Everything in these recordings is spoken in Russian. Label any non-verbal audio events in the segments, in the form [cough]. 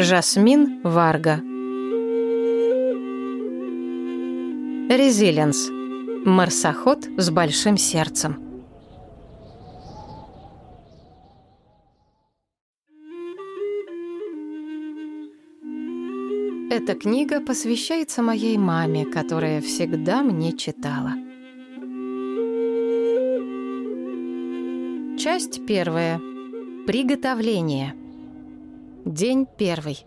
Жасмин Варга Резилиенс. Марсоход с большим сердцем. Эта книга посвящается моей маме, которая всегда мне читала. Часть первая. Приготовление. День первый.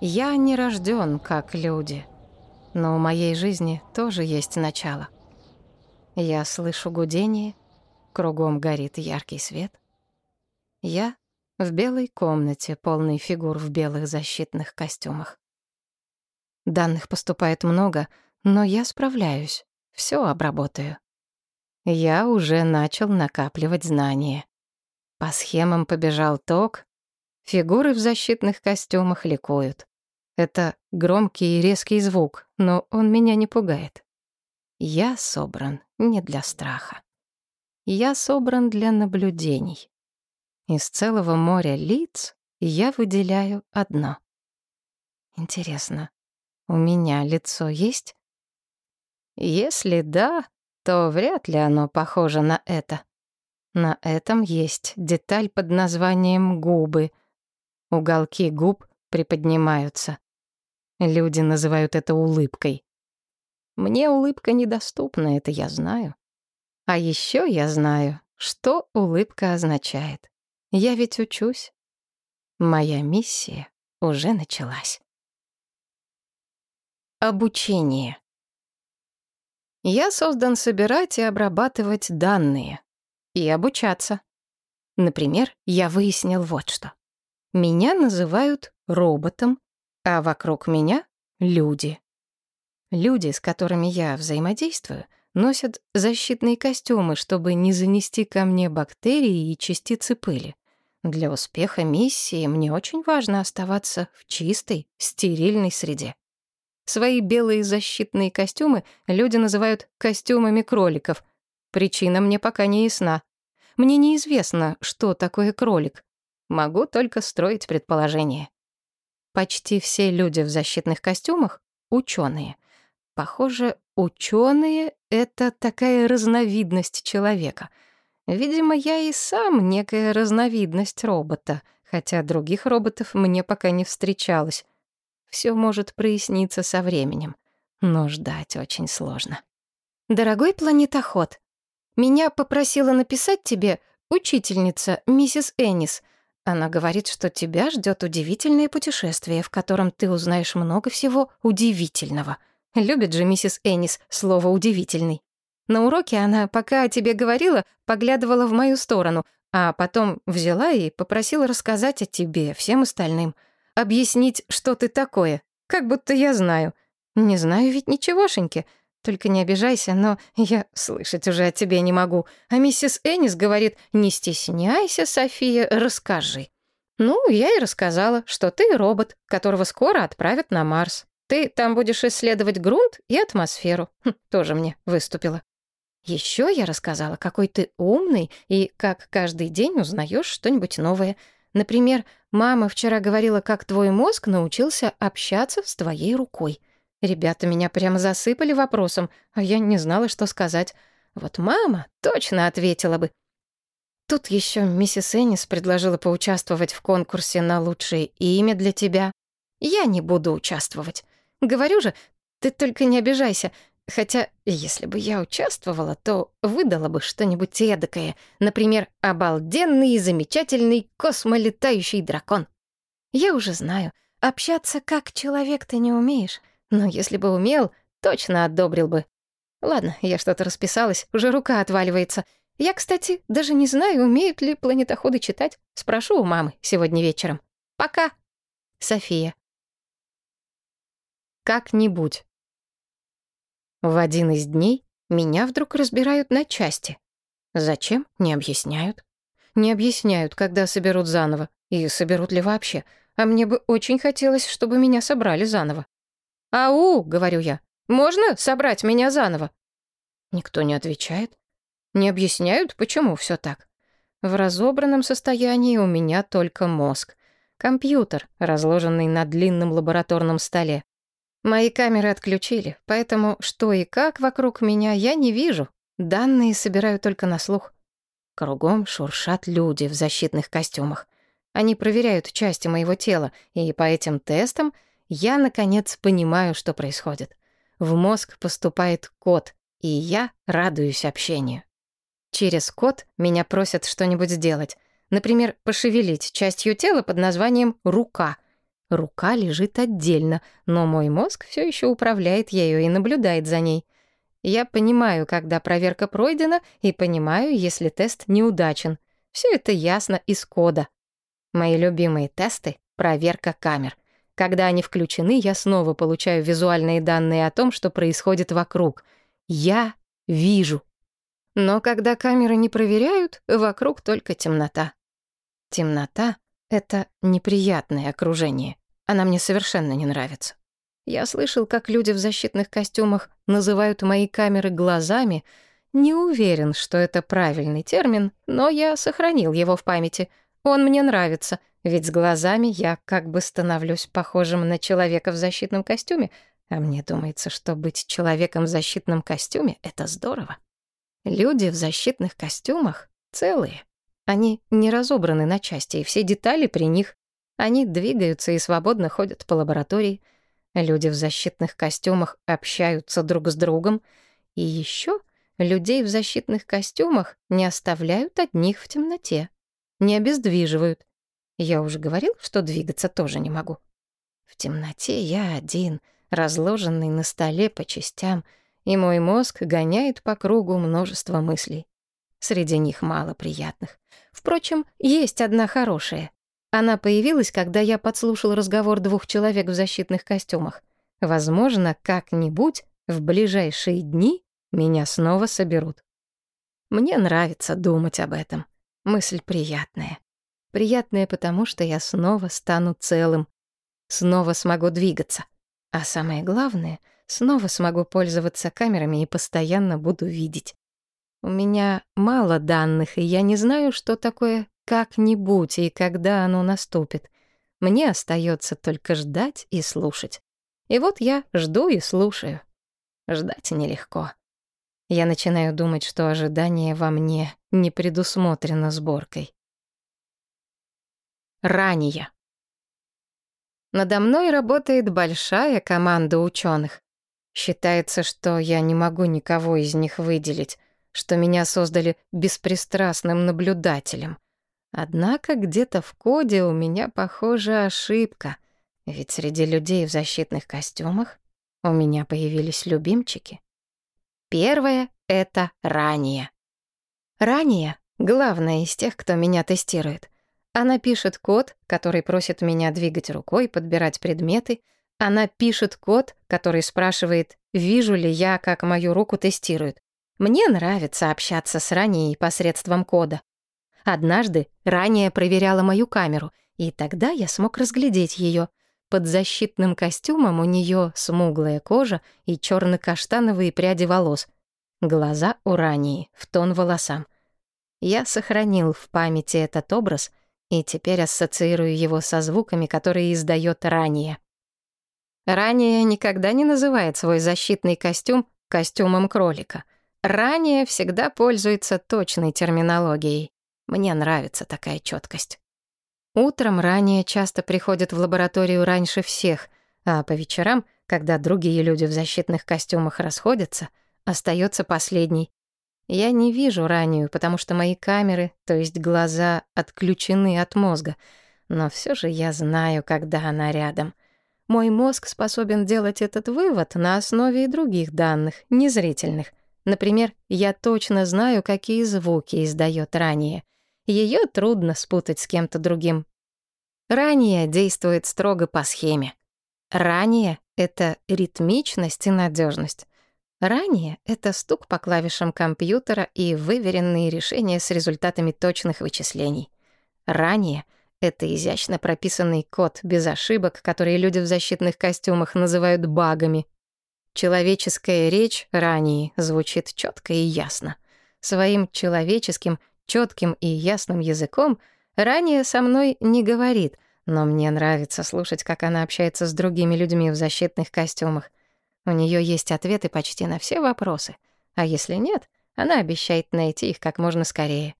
Я не рожден, как люди, но у моей жизни тоже есть начало. Я слышу гудение, кругом горит яркий свет. Я в белой комнате, полной фигур в белых защитных костюмах. Данных поступает много, но я справляюсь, все обработаю. Я уже начал накапливать знания. По схемам побежал ток, фигуры в защитных костюмах ликуют. Это громкий и резкий звук, но он меня не пугает. Я собран не для страха. Я собран для наблюдений. Из целого моря лиц я выделяю одно. Интересно, у меня лицо есть? Если да, то вряд ли оно похоже на это. На этом есть деталь под названием губы. Уголки губ приподнимаются. Люди называют это улыбкой. Мне улыбка недоступна, это я знаю. А еще я знаю, что улыбка означает. Я ведь учусь. Моя миссия уже началась. Обучение. Я создан собирать и обрабатывать данные. И обучаться. Например, я выяснил вот что. Меня называют роботом, а вокруг меня — люди. Люди, с которыми я взаимодействую, носят защитные костюмы, чтобы не занести ко мне бактерии и частицы пыли. Для успеха миссии мне очень важно оставаться в чистой, стерильной среде. Свои белые защитные костюмы люди называют костюмами кроликов. Причина мне пока не ясна. Мне неизвестно, что такое кролик. Могу только строить предположения. Почти все люди в защитных костюмах — ученые. Похоже, ученые — это такая разновидность человека. Видимо, я и сам некая разновидность робота, хотя других роботов мне пока не встречалось. Все может проясниться со временем, но ждать очень сложно. Дорогой планетоход, меня попросила написать тебе учительница, миссис Эннис. Она говорит, что тебя ждет удивительное путешествие, в котором ты узнаешь много всего удивительного. Любит же миссис Эннис слово «удивительный». На уроке она, пока о тебе говорила, поглядывала в мою сторону, а потом взяла и попросила рассказать о тебе всем остальным — объяснить, что ты такое, как будто я знаю. Не знаю ведь ничегошеньки. Только не обижайся, но я слышать уже о тебе не могу. А миссис Эннис говорит, не стесняйся, София, расскажи. Ну, я и рассказала, что ты робот, которого скоро отправят на Марс. Ты там будешь исследовать грунт и атмосферу. Хм, тоже мне выступила. Еще я рассказала, какой ты умный и как каждый день узнаешь что-нибудь новое — Например, мама вчера говорила, как твой мозг научился общаться с твоей рукой. Ребята меня прямо засыпали вопросом, а я не знала, что сказать. Вот мама точно ответила бы. Тут еще миссис Эннис предложила поучаствовать в конкурсе на лучшее имя для тебя. Я не буду участвовать. Говорю же, ты только не обижайся. Хотя, если бы я участвовала, то выдала бы что-нибудь эдакое. Например, обалденный и замечательный космолетающий дракон. Я уже знаю, общаться как человек ты не умеешь. Но если бы умел, точно одобрил бы. Ладно, я что-то расписалась, уже рука отваливается. Я, кстати, даже не знаю, умеют ли планетоходы читать. Спрошу у мамы сегодня вечером. Пока. София. Как-нибудь. В один из дней меня вдруг разбирают на части. Зачем? Не объясняют. Не объясняют, когда соберут заново. И соберут ли вообще. А мне бы очень хотелось, чтобы меня собрали заново. «Ау!» — говорю я. «Можно собрать меня заново?» Никто не отвечает. Не объясняют, почему все так. В разобранном состоянии у меня только мозг. Компьютер, разложенный на длинном лабораторном столе. Мои камеры отключили, поэтому что и как вокруг меня я не вижу. Данные собираю только на слух. Кругом шуршат люди в защитных костюмах. Они проверяют части моего тела, и по этим тестам я, наконец, понимаю, что происходит. В мозг поступает код, и я радуюсь общению. Через код меня просят что-нибудь сделать. Например, пошевелить частью тела под названием «рука». Рука лежит отдельно, но мой мозг все еще управляет ею и наблюдает за ней. Я понимаю, когда проверка пройдена, и понимаю, если тест неудачен. Все это ясно из кода. Мои любимые тесты — проверка камер. Когда они включены, я снова получаю визуальные данные о том, что происходит вокруг. Я вижу. Но когда камеры не проверяют, вокруг только темнота. Темнота — это неприятное окружение. Она мне совершенно не нравится. Я слышал, как люди в защитных костюмах называют мои камеры глазами. Не уверен, что это правильный термин, но я сохранил его в памяти — он мне нравится, ведь с глазами я как бы становлюсь похожим на человека в защитном костюме, а мне думается, что быть человеком в защитном костюме — это здорово. Люди в защитных костюмах целые. Они не разобраны на части, и все детали при них. Они двигаются и свободно ходят по лаборатории. Люди в защитных костюмах общаются друг с другом. И еще людей в защитных костюмах не оставляют одних в темноте не обездвиживают. Я уже говорил, что двигаться тоже не могу. В темноте я один, разложенный на столе по частям, и мой мозг гоняет по кругу множество мыслей. Среди них мало приятных. Впрочем, есть одна хорошая. Она появилась, когда я подслушал разговор двух человек в защитных костюмах. Возможно, как-нибудь в ближайшие дни меня снова соберут. Мне нравится думать об этом. Мысль приятная. Приятная потому, что я снова стану целым. Снова смогу двигаться. А самое главное, снова смогу пользоваться камерами и постоянно буду видеть. У меня мало данных, и я не знаю, что такое «как-нибудь» и когда оно наступит. Мне остается только ждать и слушать. И вот я жду и слушаю. Ждать нелегко. Я начинаю думать, что ожидание во мне не предусмотрено сборкой. Ранее. Надо мной работает большая команда ученых. Считается, что я не могу никого из них выделить, что меня создали беспристрастным наблюдателем. Однако где-то в коде у меня, похоже, ошибка, ведь среди людей в защитных костюмах у меня появились любимчики. Первое — это ранее. Ранее — главная из тех, кто меня тестирует. Она пишет код, который просит меня двигать рукой, подбирать предметы. Она пишет код, который спрашивает, вижу ли я, как мою руку тестируют. Мне нравится общаться с ранее посредством кода. Однажды ранее проверяла мою камеру, и тогда я смог разглядеть ее — под защитным костюмом у нее смуглая кожа и черно-каштановые пряди волос. Глаза у Рании, в тон волосам. Я сохранил в памяти этот образ и теперь ассоциирую его со звуками, которые издает Ранее. Ранее никогда не называет свой защитный костюм костюмом кролика. Ранее всегда пользуется точной терминологией. Мне нравится такая четкость. Утром ранее часто приходят в лабораторию раньше всех, а по вечерам, когда другие люди в защитных костюмах расходятся, остается последний. Я не вижу раннюю, потому что мои камеры, то есть глаза, отключены от мозга, но все же я знаю, когда она рядом. Мой мозг способен делать этот вывод на основе и других данных, незрительных. Например, я точно знаю, какие звуки издает ранее — ее трудно спутать с кем-то другим. Ранее действует строго по схеме. Ранее — это ритмичность и надежность. Ранее — это стук по клавишам компьютера и выверенные решения с результатами точных вычислений. Ранее — это изящно прописанный код без ошибок, которые люди в защитных костюмах называют багами. Человеческая речь ранее звучит четко и ясно. Своим человеческим четким и ясным языком ранее со мной не говорит, но мне нравится слушать, как она общается с другими людьми в защитных костюмах. У нее есть ответы почти на все вопросы. А если нет, она обещает найти их как можно скорее.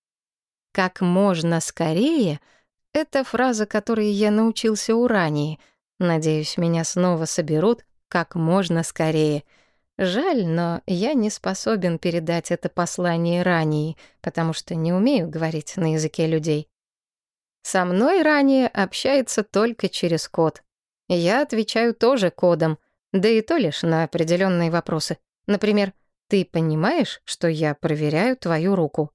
«Как можно скорее» — это фраза, которой я научился у ранее. Надеюсь, меня снова соберут как можно скорее. Жаль, но я не способен передать это послание ранее, потому что не умею говорить на языке людей. Со мной ранее общается только через код. Я отвечаю тоже кодом, да и то лишь на определенные вопросы. Например, «Ты понимаешь, что я проверяю твою руку?»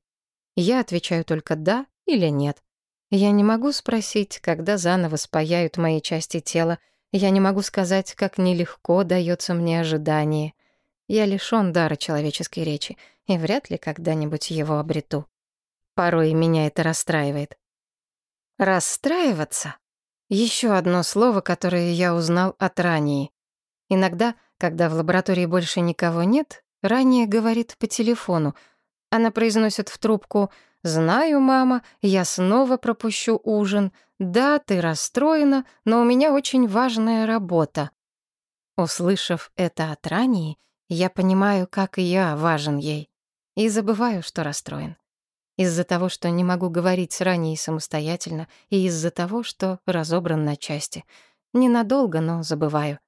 Я отвечаю только «да» или «нет». Я не могу спросить, когда заново спаяют мои части тела. Я не могу сказать, как нелегко дается мне ожидание. Я лишён дара человеческой речи и вряд ли когда-нибудь его обрету. Порой меня это расстраивает. Расстраиваться — еще одно слово, которое я узнал от ранее. Иногда, когда в лаборатории больше никого нет, ранее говорит по телефону. Она произносит в трубку «Знаю, мама, я снова пропущу ужин. Да, ты расстроена, но у меня очень важная работа». Услышав это от ранее, я понимаю, как я важен ей, и забываю, что расстроен. Из-за того, что не могу говорить с ранее самостоятельно, и из-за того, что разобран на части. Ненадолго, но забываю.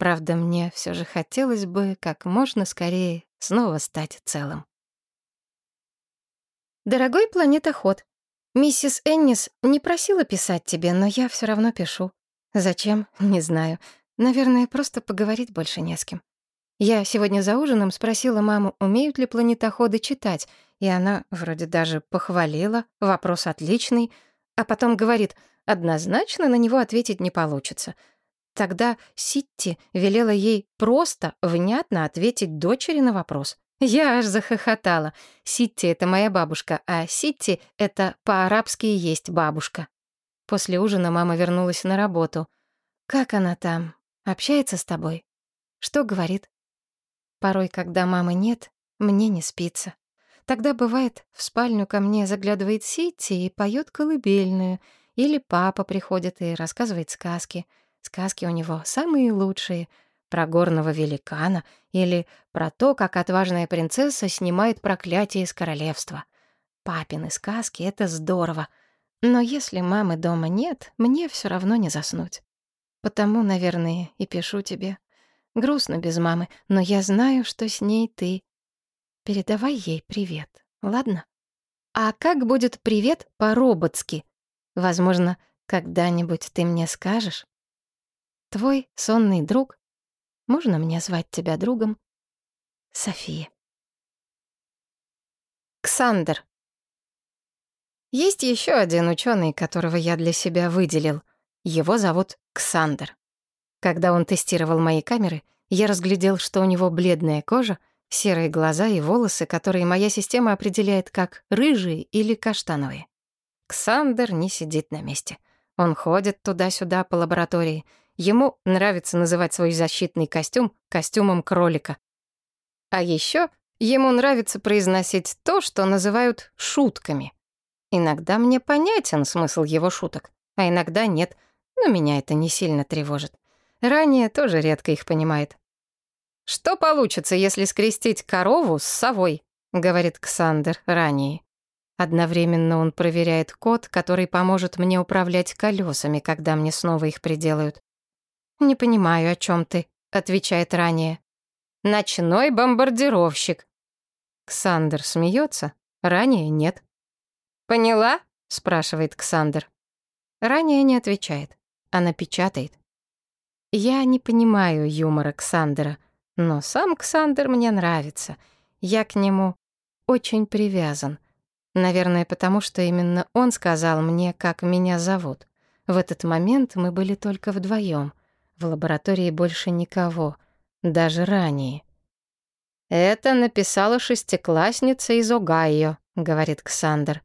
Правда, мне все же хотелось бы как можно скорее снова стать целым. Дорогой планетоход, миссис Эннис не просила писать тебе, но я все равно пишу. Зачем? [laughs] Не знаю. Наверное, просто поговорить больше не с кем. Я сегодня за ужином спросила маму, умеют ли планетоходы читать, и она вроде даже похвалила, вопрос отличный, а потом говорит, однозначно на него ответить не получится. Тогда Ситти велела ей просто, внятно ответить дочери на вопрос. Я аж захохотала. Ситти — это моя бабушка, а Ситти — это по-арабски есть бабушка. После ужина мама вернулась на работу. «Как она там? Общается с тобой? Что говорит?» Порой, когда мамы нет, мне не спится. Тогда бывает, в спальню ко мне заглядывает Сити и поет колыбельную, или папа приходит и рассказывает сказки. Сказки у него самые лучшие про горного великана или про то, как отважная принцесса снимает проклятие из королевства. Папины сказки — это здорово. Но если мамы дома нет, мне все равно не заснуть. Потому, наверное, и пишу тебе. Грустно без мамы, но я знаю, что с ней ты. Передавай ей привет, ладно? А как будет привет по-роботски? Возможно, когда-нибудь ты мне скажешь? Твой сонный друг. Можно мне звать тебя другом? София. Ксандер. Есть еще один ученый, которого я для себя выделил. Его зовут Ксандер. Когда он тестировал мои камеры, я разглядел, что у него бледная кожа, серые глаза и волосы, которые моя система определяет как рыжие или каштановые. Ксандер не сидит на месте. Он ходит туда-сюда по лаборатории. Ему нравится называть свой защитный костюм костюмом кролика. А еще ему нравится произносить то, что называют шутками. Иногда мне понятен смысл его шуток, а иногда нет, но меня это не сильно тревожит. Ранее тоже редко их понимает. «Что получится, если скрестить корову с совой?» — говорит Ксандер ранее. Одновременно он проверяет код, который поможет мне управлять колесами, когда мне снова их приделают. «Не понимаю, о чем ты», — отвечает ранее. «Ночной бомбардировщик». Ксандер смеется, ранее нет. «Поняла?» — спрашивает Ксандер. Ранее не отвечает. Она печатает. Я не понимаю юмора Ксандера, но сам Ксандер мне нравится. Я к нему очень привязан. Наверное, потому что именно он сказал мне, как меня зовут. В этот момент мы были только вдвоем. В лаборатории больше никого, даже ранее. «Это написала шестиклассница из Огайо», — говорит Ксандер.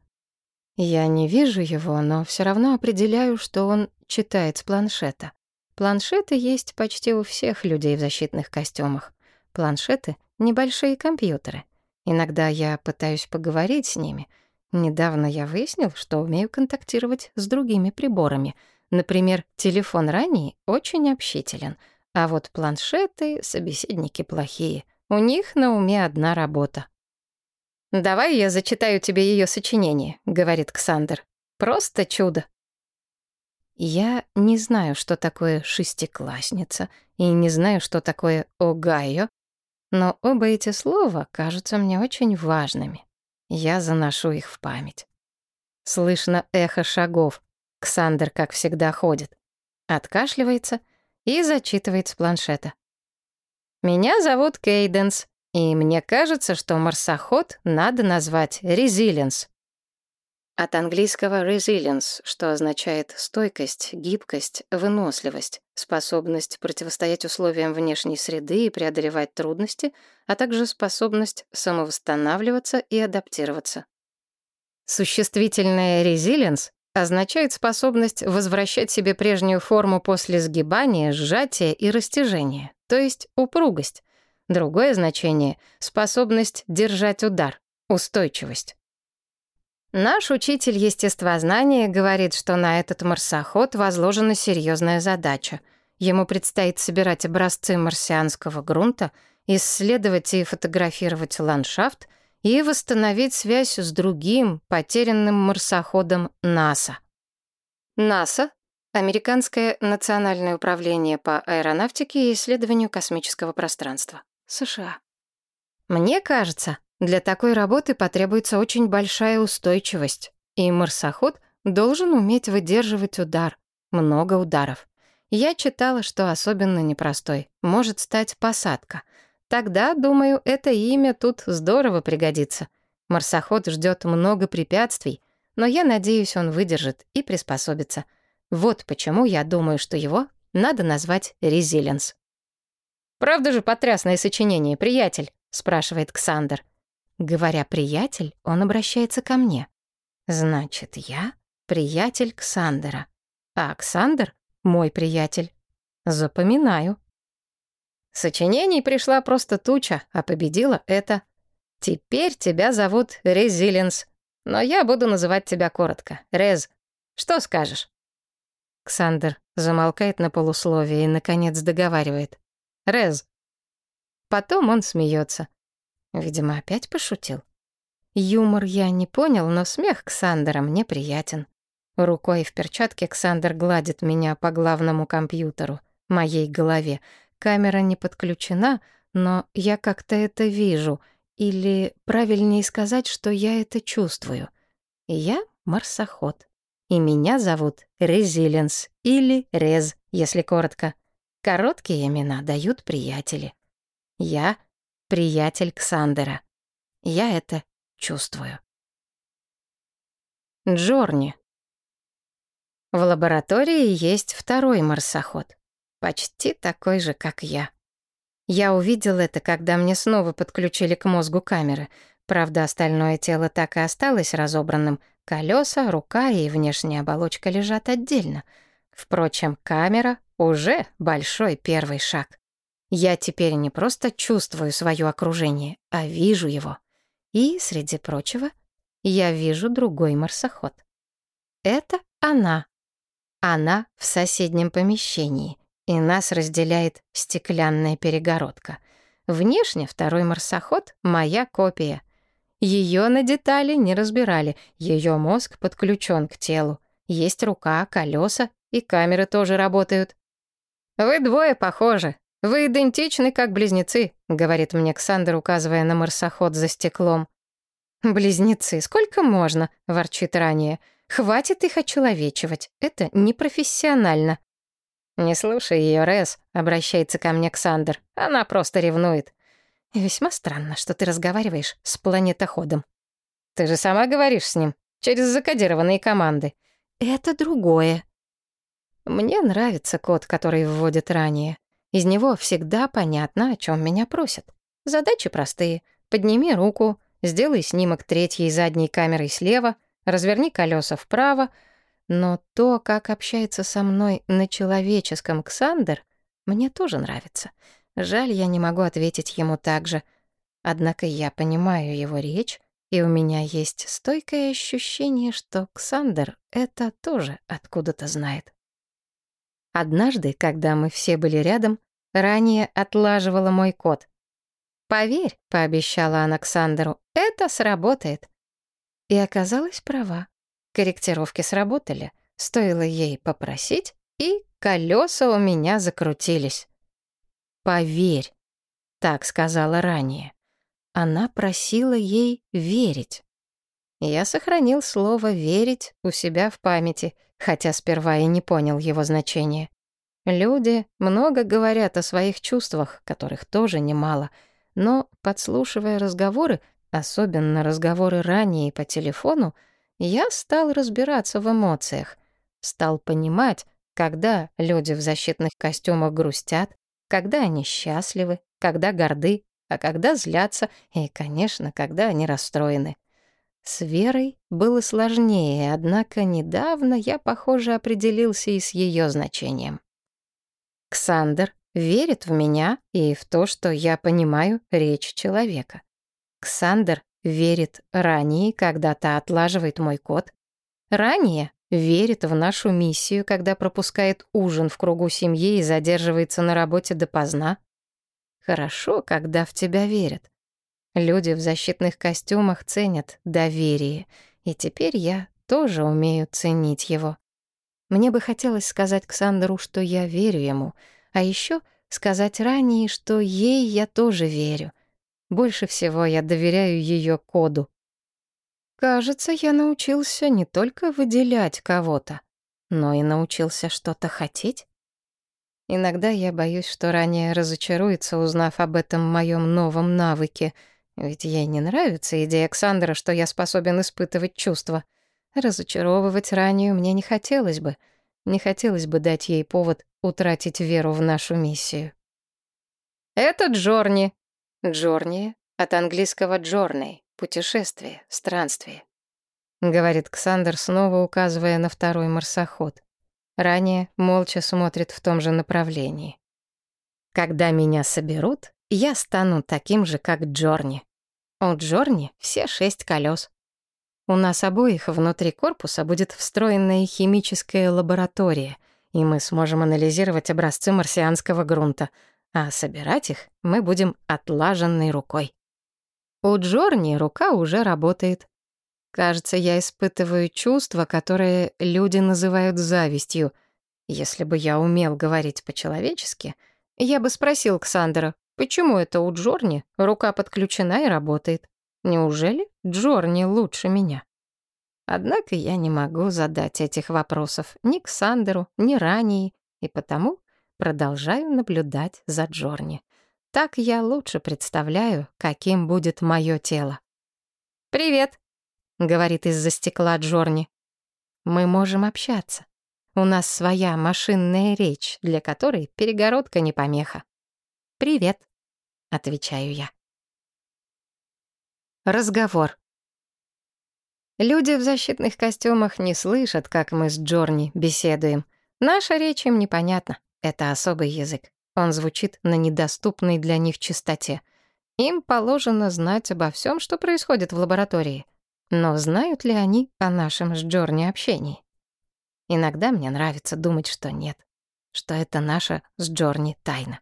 Я не вижу его, но все равно определяю, что он читает с планшета. Планшеты есть почти у всех людей в защитных костюмах. Планшеты — небольшие компьютеры. Иногда я пытаюсь поговорить с ними. Недавно я выяснил, что умею контактировать с другими приборами. Например, телефон ранний очень общителен, а вот планшеты — собеседники плохие. У них на уме одна работа. «Давай я зачитаю тебе ее сочинение», — говорит Ксандер. «Просто чудо». Я не знаю, что такое шестиклассница, и не знаю, что такое «огайо», но оба эти слова кажутся мне очень важными. Я заношу их в память. Слышно эхо шагов. Ксандер, как всегда, ходит. Откашливается и зачитывает с планшета. «Меня зовут Кейденс, и мне кажется, что марсоход надо назвать Резилинс. От английского resilience, что означает стойкость, гибкость, выносливость, способность противостоять условиям внешней среды и преодолевать трудности, а также способность самовосстанавливаться и адаптироваться. Существительное resilience означает способность возвращать себе прежнюю форму после сгибания, сжатия и растяжения, то есть упругость. Другое значение — способность держать удар, устойчивость. Наш учитель естествознания говорит, что на этот марсоход возложена серьезная задача. Ему предстоит собирать образцы марсианского грунта, исследовать и фотографировать ландшафт и восстановить связь с другим, потерянным марсоходом НАСА. НАСА — Американское национальное управление по аэронавтике и исследованию космического пространства. США. Мне кажется, для такой работы потребуется очень большая устойчивость, и марсоход должен уметь выдерживать удар, много ударов. Я читала, что особенно непростой может стать посадка. Тогда, думаю, это имя тут здорово пригодится. Марсоход ждет много препятствий, но я надеюсь, он выдержит и приспособится. Вот почему я думаю, что его надо назвать «Резилинс». «Правда же потрясное сочинение, приятель?» — спрашивает Ксандер. Говоря «приятель», он обращается ко мне. Значит, я приятель Ксандера, а Ксандер — мой приятель. Запоминаю. Сочинений пришла просто туча, а победила это. Теперь тебя зовут Резилинс, но я буду называть тебя коротко. Рез. Что скажешь? Ксандер замолкает на полусловие и, наконец, договаривает. Рез. Потом он смеется. Видимо, опять пошутил. Юмор я не понял, но смех Ксандера мне приятен. Рукой в перчатке Ксандер гладит меня по главному компьютеру, моей голове. Камера не подключена, но я как-то это вижу. Или правильнее сказать, что я это чувствую. Я марсоход. И меня зовут Резилинс или Рез, если коротко. Короткие имена дают приятели. Я приятель Ксандера. Я это чувствую. Джорни. В лаборатории есть второй марсоход, почти такой же, как я. Я увидел это, когда мне снова подключили к мозгу камеры. Правда, остальное тело так и осталось разобранным. Колеса, рука и внешняя оболочка лежат отдельно. Впрочем, камера уже большой первый шаг. Я теперь не просто чувствую свое окружение, а вижу его. И, среди прочего, я вижу другой марсоход. Это она. Она в соседнем помещении, и нас разделяет стеклянная перегородка. Внешне второй марсоход — моя копия. Ее на детали не разбирали, ее мозг подключен к телу. Есть рука, колеса, и камеры тоже работают. «Вы двое похожи», «Вы идентичны, как близнецы», — говорит мне Ксандр, указывая на марсоход за стеклом. «Близнецы, сколько можно?» — ворчит ранее. «Хватит их очеловечивать. Это непрофессионально». «Не слушай ее, Рез», — обращается ко мне Ксандр. «Она просто ревнует». «Весьма странно, что ты разговариваешь с планетоходом». «Ты же сама говоришь с ним, через закодированные команды». «Это другое». Мне нравится код, который вводит ранее. Из него всегда понятно, о чем меня просят. Задачи простые. Подними руку, сделай снимок третьей задней камерой слева, разверни колеса вправо. Но то, как общается со мной на человеческом Ксандер, мне тоже нравится. Жаль, я не могу ответить ему так же. Однако я понимаю его речь, и у меня есть стойкое ощущение, что Ксандер это тоже откуда-то знает. Однажды, когда мы все были рядом, ранее отлаживала мой код. «Поверь», — пообещала она Александру, — «это сработает». И оказалась права. Корректировки сработали. Стоило ей попросить, и колеса у меня закрутились. «Поверь», — так сказала ранее. Она просила ей верить. Я сохранил слово «верить» у себя в памяти, хотя сперва и не понял его значения. Люди много говорят о своих чувствах, которых тоже немало, но, подслушивая разговоры, особенно разговоры ранее по телефону, я стал разбираться в эмоциях, стал понимать, когда люди в защитных костюмах грустят, когда они счастливы, когда горды, а когда злятся и, конечно, когда они расстроены. С Верой было сложнее, однако недавно я, похоже, определился и с ее значением. Ксандер верит в меня и в то, что я понимаю речь человека. Ксандер верит ранее, когда та отлаживает мой код. Ранее верит в нашу миссию, когда пропускает ужин в кругу семьи и задерживается на работе допоздна. Хорошо, когда в тебя верят. Люди в защитных костюмах ценят доверие, и теперь я тоже умею ценить его. Мне бы хотелось сказать Ксандеру, что я верю ему, а еще сказать ранее, что ей я тоже верю. Больше всего я доверяю ее коду. Кажется, я научился не только выделять кого-то, но и научился что-то хотеть. Иногда я боюсь, что ранее разочаруется, узнав об этом моем новом навыке — ведь ей не нравится идея Александра, что я способен испытывать чувства. Разочаровывать ранее мне не хотелось бы. Не хотелось бы дать ей повод утратить веру в нашу миссию. «Это Джорни». «Джорни» от английского «джорней» — путешествие, странствие. Говорит Ксандр, снова указывая на второй марсоход. Ранее молча смотрит в том же направлении. «Когда меня соберут, я стану таким же, как Джорни. У Джорни все шесть колес. У нас обоих внутри корпуса будет встроенная химическая лаборатория, и мы сможем анализировать образцы марсианского грунта, а собирать их мы будем отлаженной рукой. У Джорни рука уже работает. Кажется, я испытываю чувство, которое люди называют завистью. Если бы я умел говорить по-человечески, я бы спросил Ксандера, Почему это у Джорни рука подключена и работает? Неужели Джорни лучше меня? Однако я не могу задать этих вопросов ни к Сандеру, ни ранее, и потому продолжаю наблюдать за Джорни. Так я лучше представляю, каким будет мое тело. «Привет», — говорит из-за стекла Джорни. «Мы можем общаться. У нас своя машинная речь, для которой перегородка не помеха. «Привет», — отвечаю я. Разговор. Люди в защитных костюмах не слышат, как мы с Джорни беседуем. Наша речь им непонятна. Это особый язык. Он звучит на недоступной для них частоте. Им положено знать обо всем, что происходит в лаборатории. Но знают ли они о нашем с Джорни общении? Иногда мне нравится думать, что нет. Что это наша с Джорни тайна.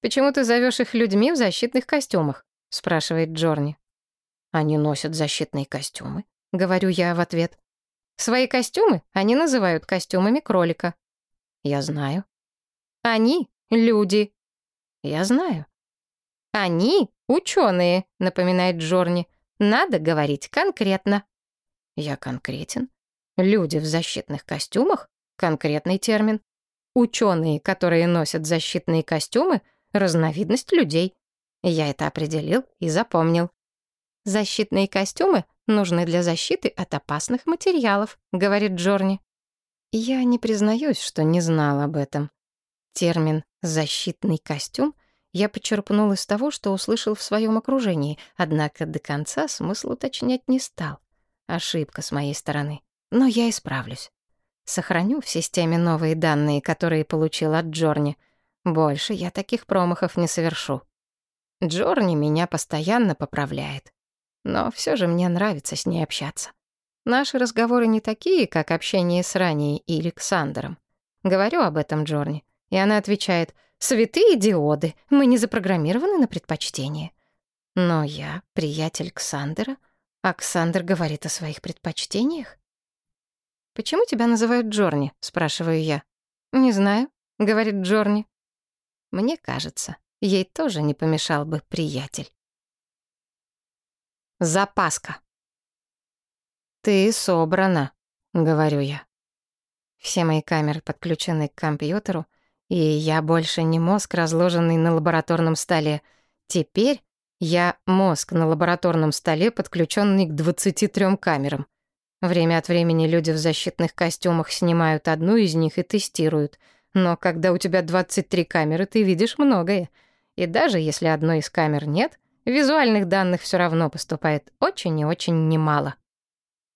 «Почему ты зовешь их людьми в защитных костюмах?» — спрашивает Джорни. «Они носят защитные костюмы», — говорю я в ответ. «Свои костюмы они называют костюмами кролика». «Я знаю». «Они — люди». «Я знаю». «Они — ученые», — напоминает Джорни. «Надо говорить конкретно». «Я конкретен». «Люди в защитных костюмах» — конкретный термин. Ученые, которые носят защитные костюмы, разновидность людей. Я это определил и запомнил. «Защитные костюмы нужны для защиты от опасных материалов», — говорит Джорни. Я не признаюсь, что не знал об этом. Термин «защитный костюм» я почерпнул из того, что услышал в своем окружении, однако до конца смысл уточнять не стал. Ошибка с моей стороны. Но я исправлюсь. Сохраню в системе новые данные, которые получил от Джорни — больше я таких промахов не совершу. Джорни меня постоянно поправляет. Но все же мне нравится с ней общаться. Наши разговоры не такие, как общение с Раней и Александром. Говорю об этом Джорни. И она отвечает, «Святые диоды, мы не запрограммированы на предпочтение». Но я приятель Ксандера, а говорит о своих предпочтениях. «Почему тебя называют Джорни?» — спрашиваю я. «Не знаю», — говорит Джорни. Мне кажется, ей тоже не помешал бы приятель. Запаска. «Ты собрана», — говорю я. Все мои камеры подключены к компьютеру, и я больше не мозг, разложенный на лабораторном столе. Теперь я мозг на лабораторном столе, подключенный к 23 камерам. Время от времени люди в защитных костюмах снимают одну из них и тестируют. Но когда у тебя 23 камеры, ты видишь многое. И даже если одной из камер нет, визуальных данных все равно поступает очень и очень немало.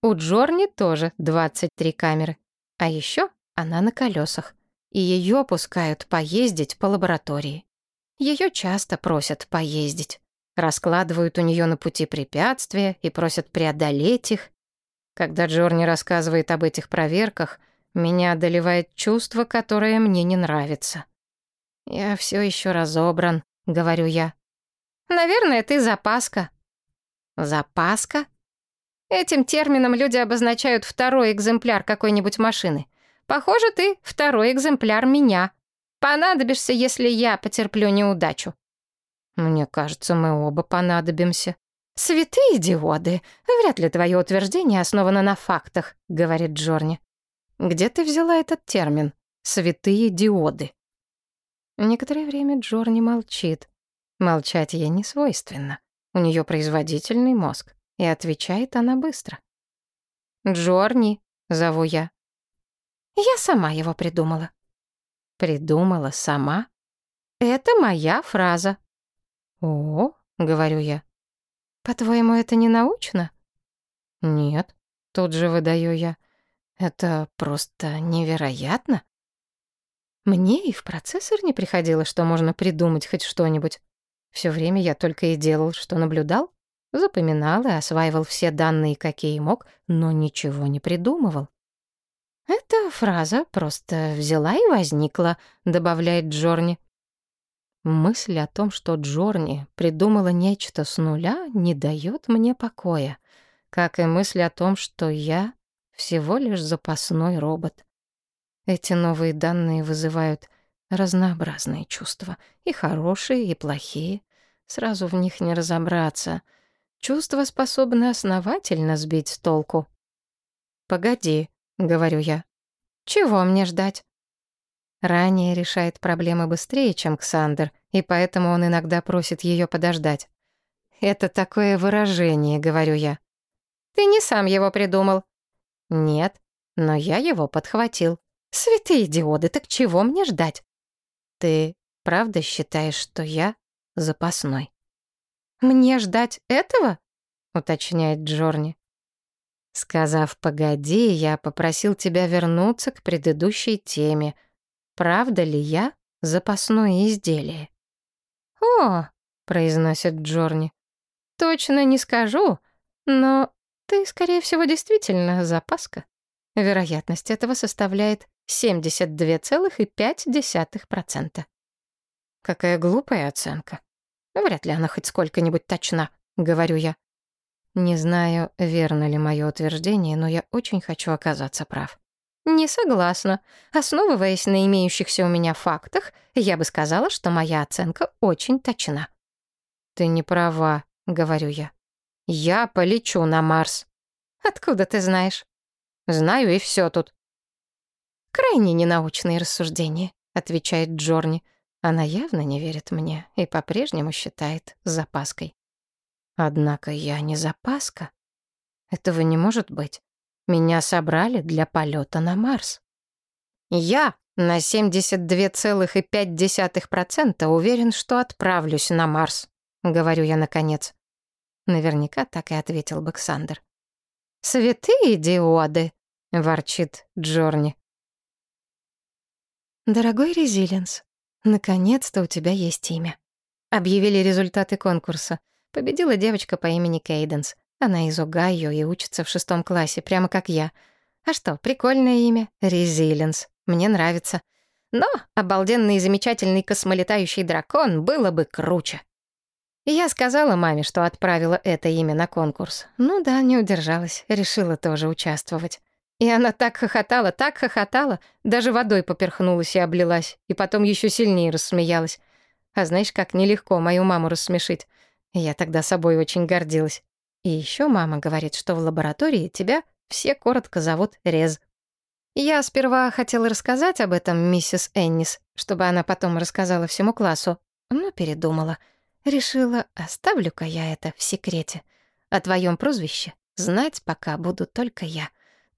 У Джорни тоже 23 камеры. А еще она на колесах. И ее пускают поездить по лаборатории. Ее часто просят поездить. Раскладывают у нее на пути препятствия и просят преодолеть их. Когда Джорни рассказывает об этих проверках, меня одолевает чувство, которое мне не нравится. «Я все еще разобран», — говорю я. «Наверное, ты запаска». «Запаска?» Этим термином люди обозначают второй экземпляр какой-нибудь машины. Похоже, ты второй экземпляр меня. Понадобишься, если я потерплю неудачу. Мне кажется, мы оба понадобимся. «Святые диоды! Вряд ли твое утверждение основано на фактах», — говорит Джорни. «Где ты взяла этот термин? Святые диоды?» Некоторое время Джорни молчит. Молчать ей не свойственно. У нее производительный мозг, и отвечает она быстро. «Джорни», — зову я. «Я сама его придумала». «Придумала сама?» «Это моя фраза». «О», — говорю я. «По-твоему, это не научно?» «Нет», — тут же выдаю я. «Это просто невероятно». Мне и в процессор не приходило, что можно придумать хоть что-нибудь. Все время я только и делал, что наблюдал, запоминал и осваивал все данные, какие мог, но ничего не придумывал. «Эта фраза просто взяла и возникла», — добавляет Джорни. Мысль о том, что Джорни придумала нечто с нуля, не дает мне покоя, как и мысль о том, что я всего лишь запасной робот. Эти новые данные вызывают разнообразные чувства, и хорошие, и плохие. Сразу в них не разобраться. Чувства способны основательно сбить с толку. «Погоди», — говорю я. «Чего мне ждать?» Ранее решает проблемы быстрее, чем Ксандер, и поэтому он иногда просит ее подождать. «Это такое выражение», — говорю я. «Ты не сам его придумал». «Нет, но я его подхватил». «Святые диоды, так чего мне ждать?» «Ты правда считаешь, что я запасной?» «Мне ждать этого?» — уточняет Джорни. Сказав «погоди», я попросил тебя вернуться к предыдущей теме — правда ли я запасное изделие? «О», — произносит Джорни, — «точно не скажу, но ты, скорее всего, действительно запаска. Вероятность этого составляет 72,5%. Какая глупая оценка. Вряд ли она хоть сколько-нибудь точна, говорю я. Не знаю, верно ли мое утверждение, но я очень хочу оказаться прав. «Не согласна. Основываясь на имеющихся у меня фактах, я бы сказала, что моя оценка очень точна». «Ты не права», — говорю я. «Я полечу на Марс». «Откуда ты знаешь?» «Знаю, и все тут». «Крайне ненаучные рассуждения», — отвечает Джорни. Она явно не верит мне и по-прежнему считает запаской. Однако я не запаска. Этого не может быть. Меня собрали для полета на Марс. Я на 72,5% уверен, что отправлюсь на Марс, говорю я наконец. Наверняка так и ответил бы Ксандр. «Святые диоды!» — ворчит Джорни. «Дорогой Резилинс, наконец-то у тебя есть имя». Объявили результаты конкурса. Победила девочка по имени Кейденс. Она из Огайо и учится в шестом классе, прямо как я. А что, прикольное имя? Резилинс. мне нравится. Но обалденный и замечательный космолетающий дракон было бы круче. Я сказала маме, что отправила это имя на конкурс. Ну да, не удержалась, решила тоже участвовать. И она так хохотала, так хохотала, даже водой поперхнулась и облилась, и потом еще сильнее рассмеялась. А знаешь, как нелегко мою маму рассмешить. Я тогда собой очень гордилась. И еще мама говорит, что в лаборатории тебя все коротко зовут Рез. Я сперва хотела рассказать об этом миссис Эннис, чтобы она потом рассказала всему классу, но передумала. Решила, оставлю-ка я это в секрете. О твоем прозвище знать пока буду только я.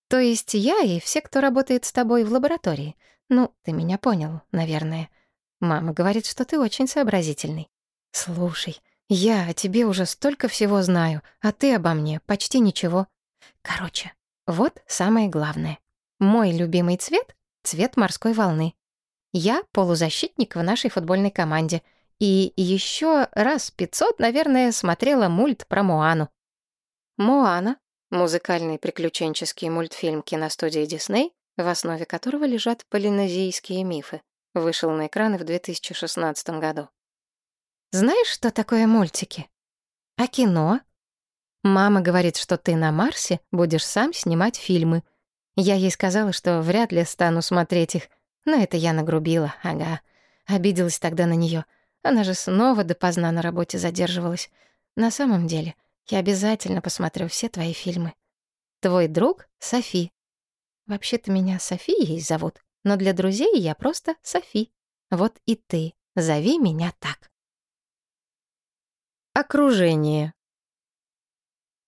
То есть я и все, кто работает с тобой в лаборатории. Ну, ты меня понял, наверное. Мама говорит, что ты очень сообразительный. Слушай, я о тебе уже столько всего знаю, а ты обо мне почти ничего. Короче, вот самое главное. Мой любимый цвет — цвет морской волны. Я полузащитник в нашей футбольной команде. И еще раз пятьсот, наверное, смотрела мульт про Моану. Моана Музыкальный приключенческий мультфильм киностудии Дисней, в основе которого лежат полинезийские мифы, вышел на экраны в 2016 году. Знаешь, что такое мультики? А кино? Мама говорит, что ты на Марсе будешь сам снимать фильмы. Я ей сказала, что вряд ли стану смотреть их, но это я нагрубила, ага. Обиделась тогда на нее. Она же снова допоздна на работе задерживалась. На самом деле — я обязательно посмотрю все твои фильмы. Твой друг — Софи. Вообще-то меня Софией зовут, но для друзей я просто Софи. Вот и ты. Зови меня так. Окружение.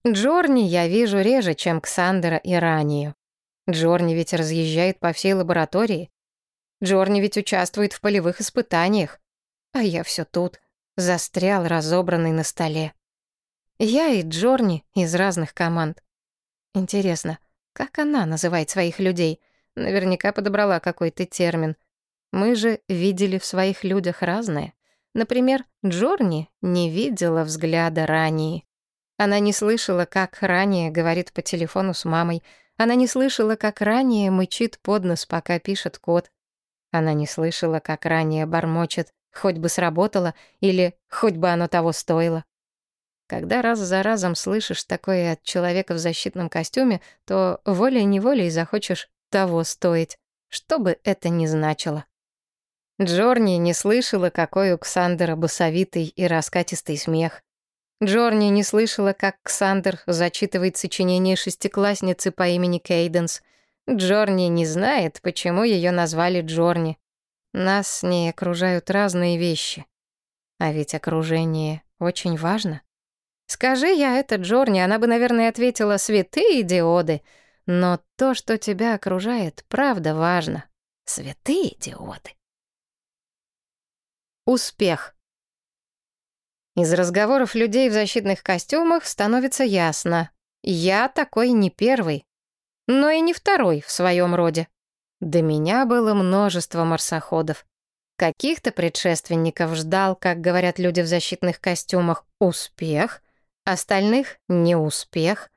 Джорни я вижу реже, чем Ксандера и Ранию. Джорни ведь разъезжает по всей лаборатории. Джорни ведь участвует в полевых испытаниях. А я все тут, застрял, разобранный на столе. Я и Джорни из разных команд. Интересно, как она называет своих людей? Наверняка подобрала какой-то термин. Мы же видели в своих людях разное. Например, Джорни не видела взгляда ранее. Она не слышала, как ранее говорит по телефону с мамой. Она не слышала, как ранее мычит под нос, пока пишет код. Она не слышала, как ранее бормочет «хоть бы сработало» или «хоть бы оно того стоило». Когда раз за разом слышишь такое от человека в защитном костюме, то волей-неволей захочешь того стоить, что бы это ни значило. Джорни не слышала, какой у Ксандера басовитый и раскатистый смех. Джорни не слышала, как Ксандер зачитывает сочинение шестиклассницы по имени Кейденс. Джорни не знает, почему ее назвали Джорни. Нас с ней окружают разные вещи. А ведь окружение очень важно. Скажи я это Джорни, она бы, наверное, ответила «святые диоды». Но то, что тебя окружает, правда важно. Святые диоды. Успех. Из разговоров людей в защитных костюмах становится ясно. Я такой не первый, но и не второй в своем роде. До меня было множество марсоходов. Каких-то предшественников ждал, как говорят люди в защитных костюмах, успех — Остальных — неуспех.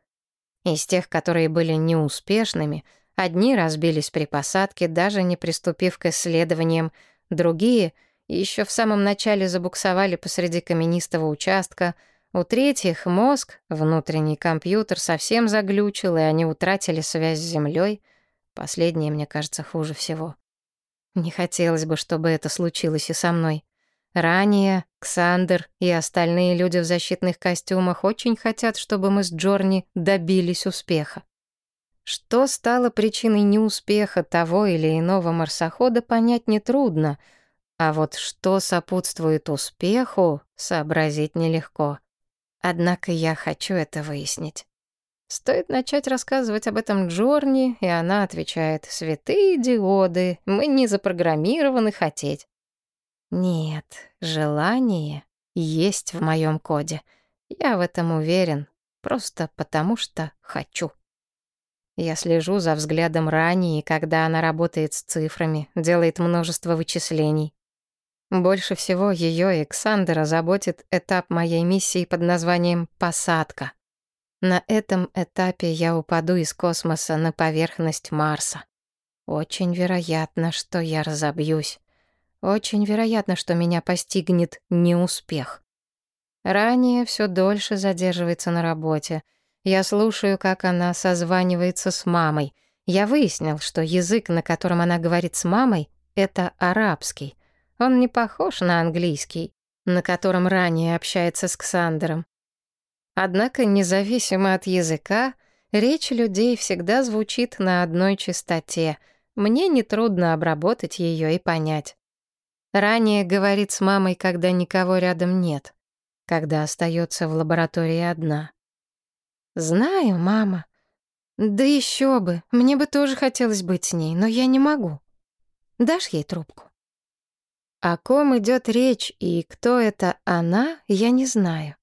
Из тех, которые были неуспешными, одни разбились при посадке, даже не приступив к исследованиям, другие еще в самом начале забуксовали посреди каменистого участка, у третьих мозг, внутренний компьютер совсем заглючил, и они утратили связь с землей. Последнее, мне кажется, хуже всего. Не хотелось бы, чтобы это случилось и со мной. Ранее Ксандер и остальные люди в защитных костюмах очень хотят, чтобы мы с Джорни добились успеха. Что стало причиной неуспеха того или иного марсохода, понять нетрудно, а вот что сопутствует успеху, сообразить нелегко. Однако я хочу это выяснить. Стоит начать рассказывать об этом Джорни, и она отвечает «Святые диоды, мы не запрограммированы хотеть». Нет, желание есть в моем коде. Я в этом уверен, просто потому что хочу. Я слежу за взглядом ранее, когда она работает с цифрами, делает множество вычислений. Больше всего ее и Александра заботит этап моей миссии под названием «посадка». На этом этапе я упаду из космоса на поверхность Марса. Очень вероятно, что я разобьюсь. Очень вероятно, что меня постигнет неуспех. Ранее все дольше задерживается на работе. Я слушаю, как она созванивается с мамой. Я выяснил, что язык, на котором она говорит с мамой, это арабский. Он не похож на английский, на котором ранее общается с Ксандером. Однако, независимо от языка, речь людей всегда звучит на одной частоте. Мне нетрудно обработать ее и понять. Ранее говорит с мамой, когда никого рядом нет, когда остается в лаборатории одна. «Знаю, мама. Да еще бы, мне бы тоже хотелось быть с ней, но я не могу. Дашь ей трубку?» О ком идет речь и кто это она, я не знаю.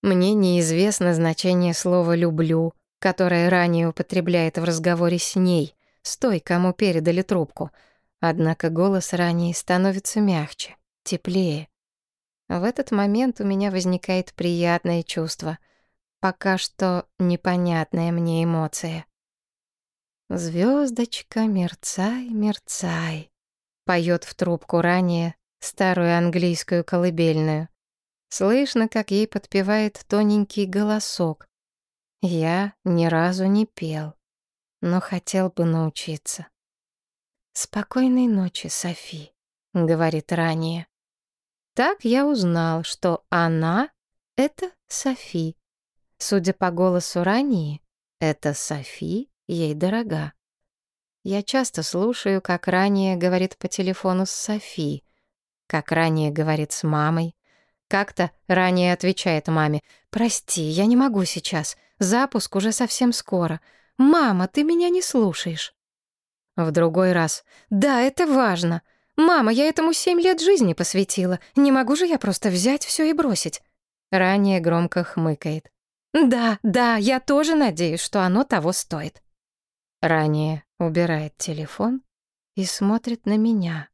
Мне неизвестно значение слова «люблю», которое ранее употребляет в разговоре с ней, с той, кому передали трубку — Однако голос ранее становится мягче, теплее. В этот момент у меня возникает приятное чувство, пока что непонятная мне эмоция. Звездочка, мерцай, мерцай», — поет в трубку ранее старую английскую колыбельную. Слышно, как ей подпевает тоненький голосок. Я ни разу не пел, но хотел бы научиться. «Спокойной ночи, Софи», — говорит ранее. Так я узнал, что она — это Софи. Судя по голосу ранее, это Софи ей дорога. Я часто слушаю, как ранее говорит по телефону с Софи, как ранее говорит с мамой. Как-то ранее отвечает маме, «Прости, я не могу сейчас, запуск уже совсем скоро. Мама, ты меня не слушаешь». В другой раз. «Да, это важно. Мама, я этому семь лет жизни посвятила. Не могу же я просто взять все и бросить». Ранее громко хмыкает. «Да, да, я тоже надеюсь, что оно того стоит». Ранее убирает телефон и смотрит на меня.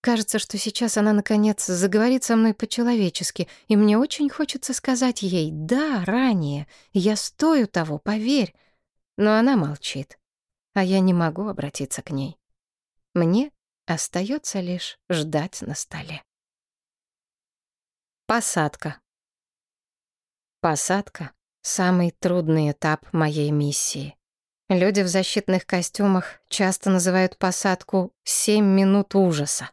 Кажется, что сейчас она, наконец, заговорит со мной по-человечески, и мне очень хочется сказать ей «Да, ранее, я стою того, поверь». Но она молчит а я не могу обратиться к ней. Мне остается лишь ждать на столе. Посадка. Посадка — самый трудный этап моей миссии. Люди в защитных костюмах часто называют посадку «семь минут ужаса».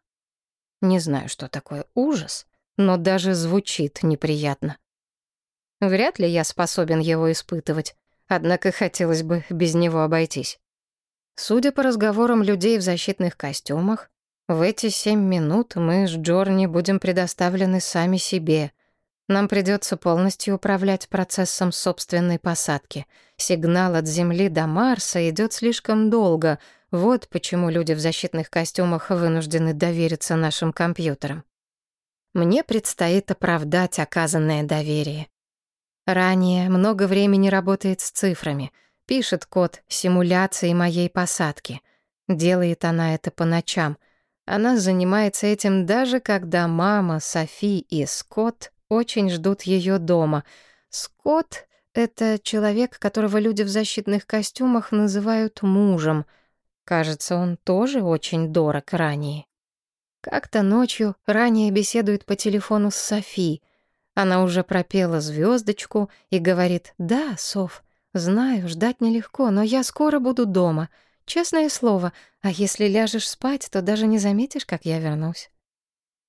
Не знаю, что такое ужас, но даже звучит неприятно. Вряд ли я способен его испытывать, однако хотелось бы без него обойтись. Судя по разговорам людей в защитных костюмах, в эти семь минут мы с Джорни будем предоставлены сами себе. Нам придется полностью управлять процессом собственной посадки. Сигнал от Земли до Марса идет слишком долго. Вот почему люди в защитных костюмах вынуждены довериться нашим компьютерам. Мне предстоит оправдать оказанное доверие. Ранее много времени работает с цифрами — Пишет код симуляции моей посадки. Делает она это по ночам. Она занимается этим даже когда мама, Софи и Скотт очень ждут ее дома. Скотт — это человек, которого люди в защитных костюмах называют мужем. Кажется, он тоже очень дорог ранее. Как-то ночью ранее беседует по телефону с Софи. Она уже пропела звездочку и говорит «Да, Соф, Знаю, ждать нелегко, но я скоро буду дома. Честное слово, а если ляжешь спать, то даже не заметишь, как я вернусь.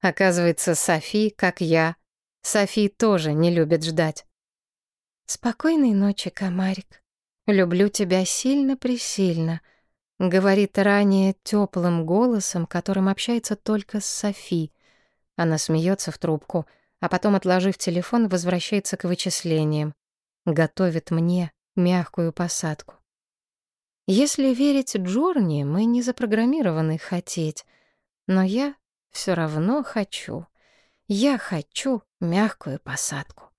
Оказывается, Софи, как я, Софи тоже не любит ждать. Спокойной ночи, комарик. Люблю тебя сильно-пресильно, говорит ранее теплым голосом, которым общается только с Софи. Она смеется в трубку, а потом, отложив телефон, возвращается к вычислениям. Готовит мне мягкую посадку. Если верить Джорни, мы не запрограммированы хотеть, но я все равно хочу. Я хочу мягкую посадку.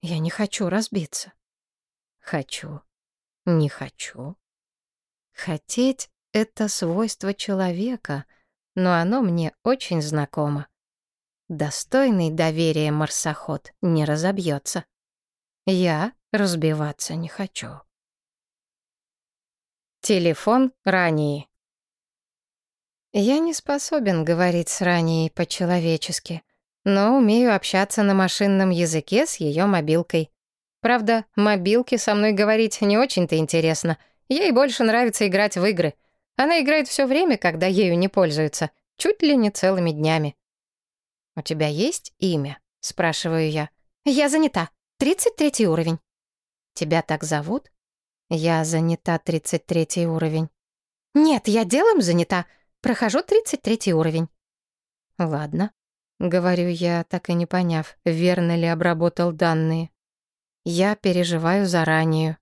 Я не хочу разбиться. Хочу. Не хочу. Хотеть — это свойство человека, но оно мне очень знакомо. Достойный доверия марсоход не разобьется. Я разбиваться не хочу. Телефон ранее. Я не способен говорить с Раней по-человечески, но умею общаться на машинном языке с ее мобилкой. Правда, мобилке со мной говорить не очень-то интересно. Ей больше нравится играть в игры. Она играет все время, когда ею не пользуются, чуть ли не целыми днями. «У тебя есть имя?» — спрашиваю я. «Я занята. 33 уровень». «Тебя так зовут?» «Я занята 33 уровень». «Нет, я делом занята. Прохожу 33 уровень». «Ладно», — говорю я, так и не поняв, верно ли обработал данные. Я переживаю заранее.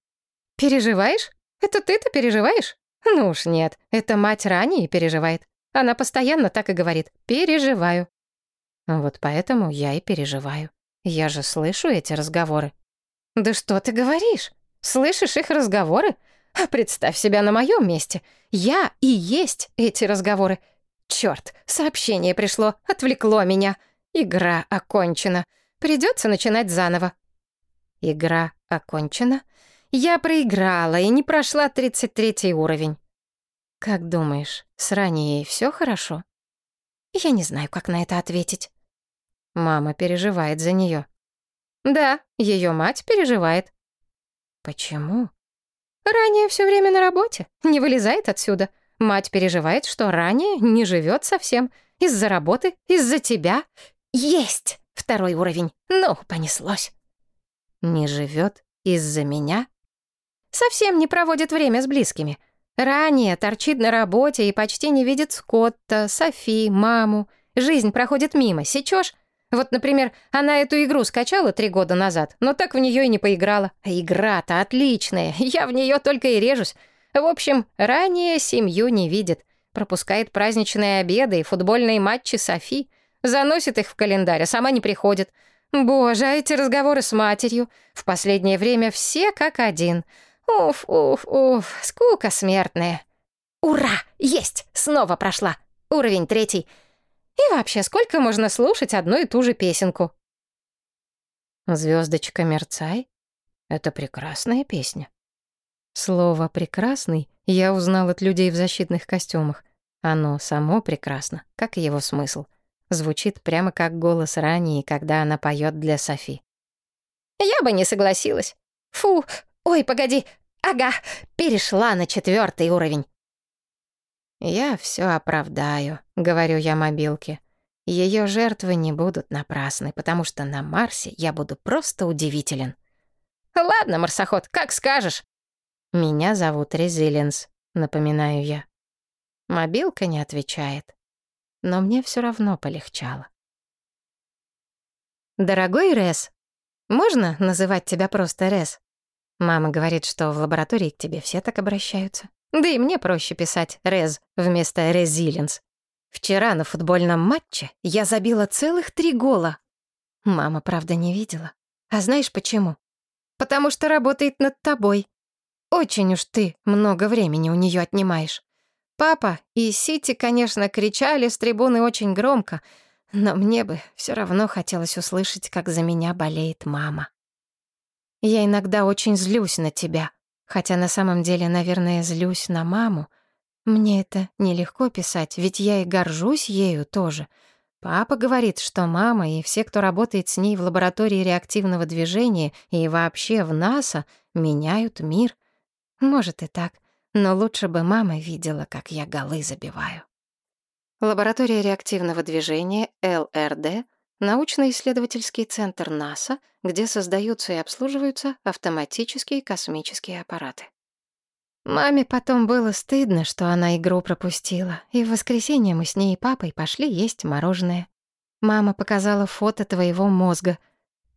Переживаешь? Это ты-то переживаешь? Ну уж нет, это мать ранее переживает. Она постоянно так и говорит «переживаю». Вот поэтому я и переживаю. Я же слышу эти разговоры. Да что ты говоришь? Слышишь их разговоры? А представь себя на моем месте. Я и есть эти разговоры. Черт, сообщение пришло, отвлекло меня. Игра окончена. Придется начинать заново. Игра окончена. Я проиграла и не прошла 33 уровень. Как думаешь, с ранее все хорошо? Я не знаю, как на это ответить. Мама переживает за нее. Да, ее мать переживает. Почему? Ранее все время на работе, не вылезает отсюда. Мать переживает, что ранее не живет совсем. Из-за работы, из-за тебя. Есть второй уровень. Ну, понеслось. Не живет из-за меня? Совсем не проводит время с близкими. Ранее торчит на работе и почти не видит Скотта, Софи, маму. Жизнь проходит мимо, сечешь? Вот, например, она эту игру скачала три года назад, но так в нее и не поиграла. Игра-то отличная, я в нее только и режусь. В общем, ранее семью не видит. Пропускает праздничные обеды и футбольные матчи Софи. Заносит их в календарь, а сама не приходит. Боже, а эти разговоры с матерью. В последнее время все как один. Уф, уф, уф, скука смертная. Ура! Есть! Снова прошла. Уровень третий. И вообще, сколько можно слушать одну и ту же песенку? Звездочка мерцай. Это прекрасная песня. Слово «прекрасный» я узнал от людей в защитных костюмах. Оно само прекрасно, как и его смысл — Звучит прямо как голос ранее, когда она поет для Софи. «Я бы не согласилась. Фу, ой, погоди, ага, перешла на четвертый уровень». «Я все оправдаю», — говорю я мобилке. Ее жертвы не будут напрасны, потому что на Марсе я буду просто удивителен. «Ладно, марсоход, как скажешь». «Меня зовут Резилинс», — напоминаю я. Мобилка не отвечает но мне все равно полегчало. «Дорогой Рес, можно называть тебя просто Рес?» Мама говорит, что в лаборатории к тебе все так обращаются. Да и мне проще писать «Рез» вместо «Резилинс». Вчера на футбольном матче я забила целых три гола. Мама, правда, не видела. А знаешь почему? Потому что работает над тобой. Очень уж ты много времени у нее отнимаешь. Папа и Сити, конечно, кричали с трибуны очень громко, но мне бы все равно хотелось услышать, как за меня болеет мама. Я иногда очень злюсь на тебя, хотя на самом деле, наверное, злюсь на маму. Мне это нелегко писать, ведь я и горжусь ею тоже. Папа говорит, что мама и все, кто работает с ней в лаборатории реактивного движения и вообще в НАСА, меняют мир. Может и так, но лучше бы мама видела, как я голы забиваю. Лаборатория реактивного движения, ЛРД, научно-исследовательский центр НАСА, где создаются и обслуживаются автоматические космические аппараты. Маме потом было стыдно, что она игру пропустила, и в воскресенье мы с ней и папой пошли есть мороженое. Мама показала фото твоего мозга.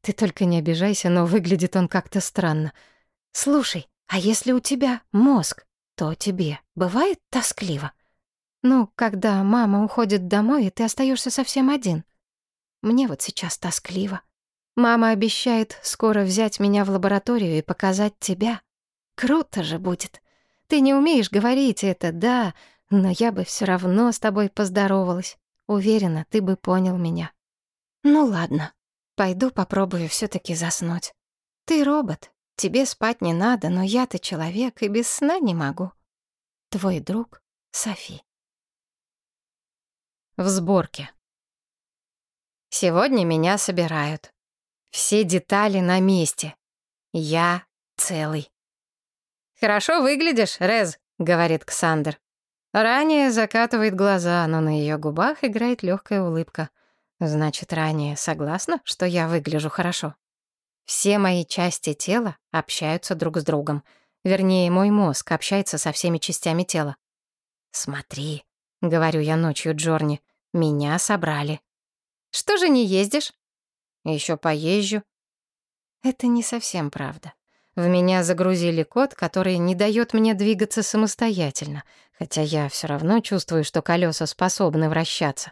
Ты только не обижайся, но выглядит он как-то странно. Слушай, а если у тебя мозг? то тебе бывает тоскливо? Ну, когда мама уходит домой, и ты остаешься совсем один. Мне вот сейчас тоскливо. Мама обещает скоро взять меня в лабораторию и показать тебя. Круто же будет. Ты не умеешь говорить это, да, но я бы все равно с тобой поздоровалась. Уверена, ты бы понял меня. Ну ладно, пойду попробую все таки заснуть. Ты робот, Тебе спать не надо, но я-то человек и без сна не могу. Твой друг Софи. в сборке. Сегодня меня собирают. Все детали на месте. Я целый. «Хорошо выглядишь, Рез», — говорит Ксандр. Ранее закатывает глаза, но на ее губах играет легкая улыбка. Значит, ранее согласна, что я выгляжу хорошо. Все мои части тела общаются друг с другом. Вернее, мой мозг общается со всеми частями тела. «Смотри», — говорю я ночью Джорни, — «меня собрали». «Что же не ездишь?» Еще поезжу». Это не совсем правда. В меня загрузили код, который не дает мне двигаться самостоятельно, хотя я все равно чувствую, что колеса способны вращаться.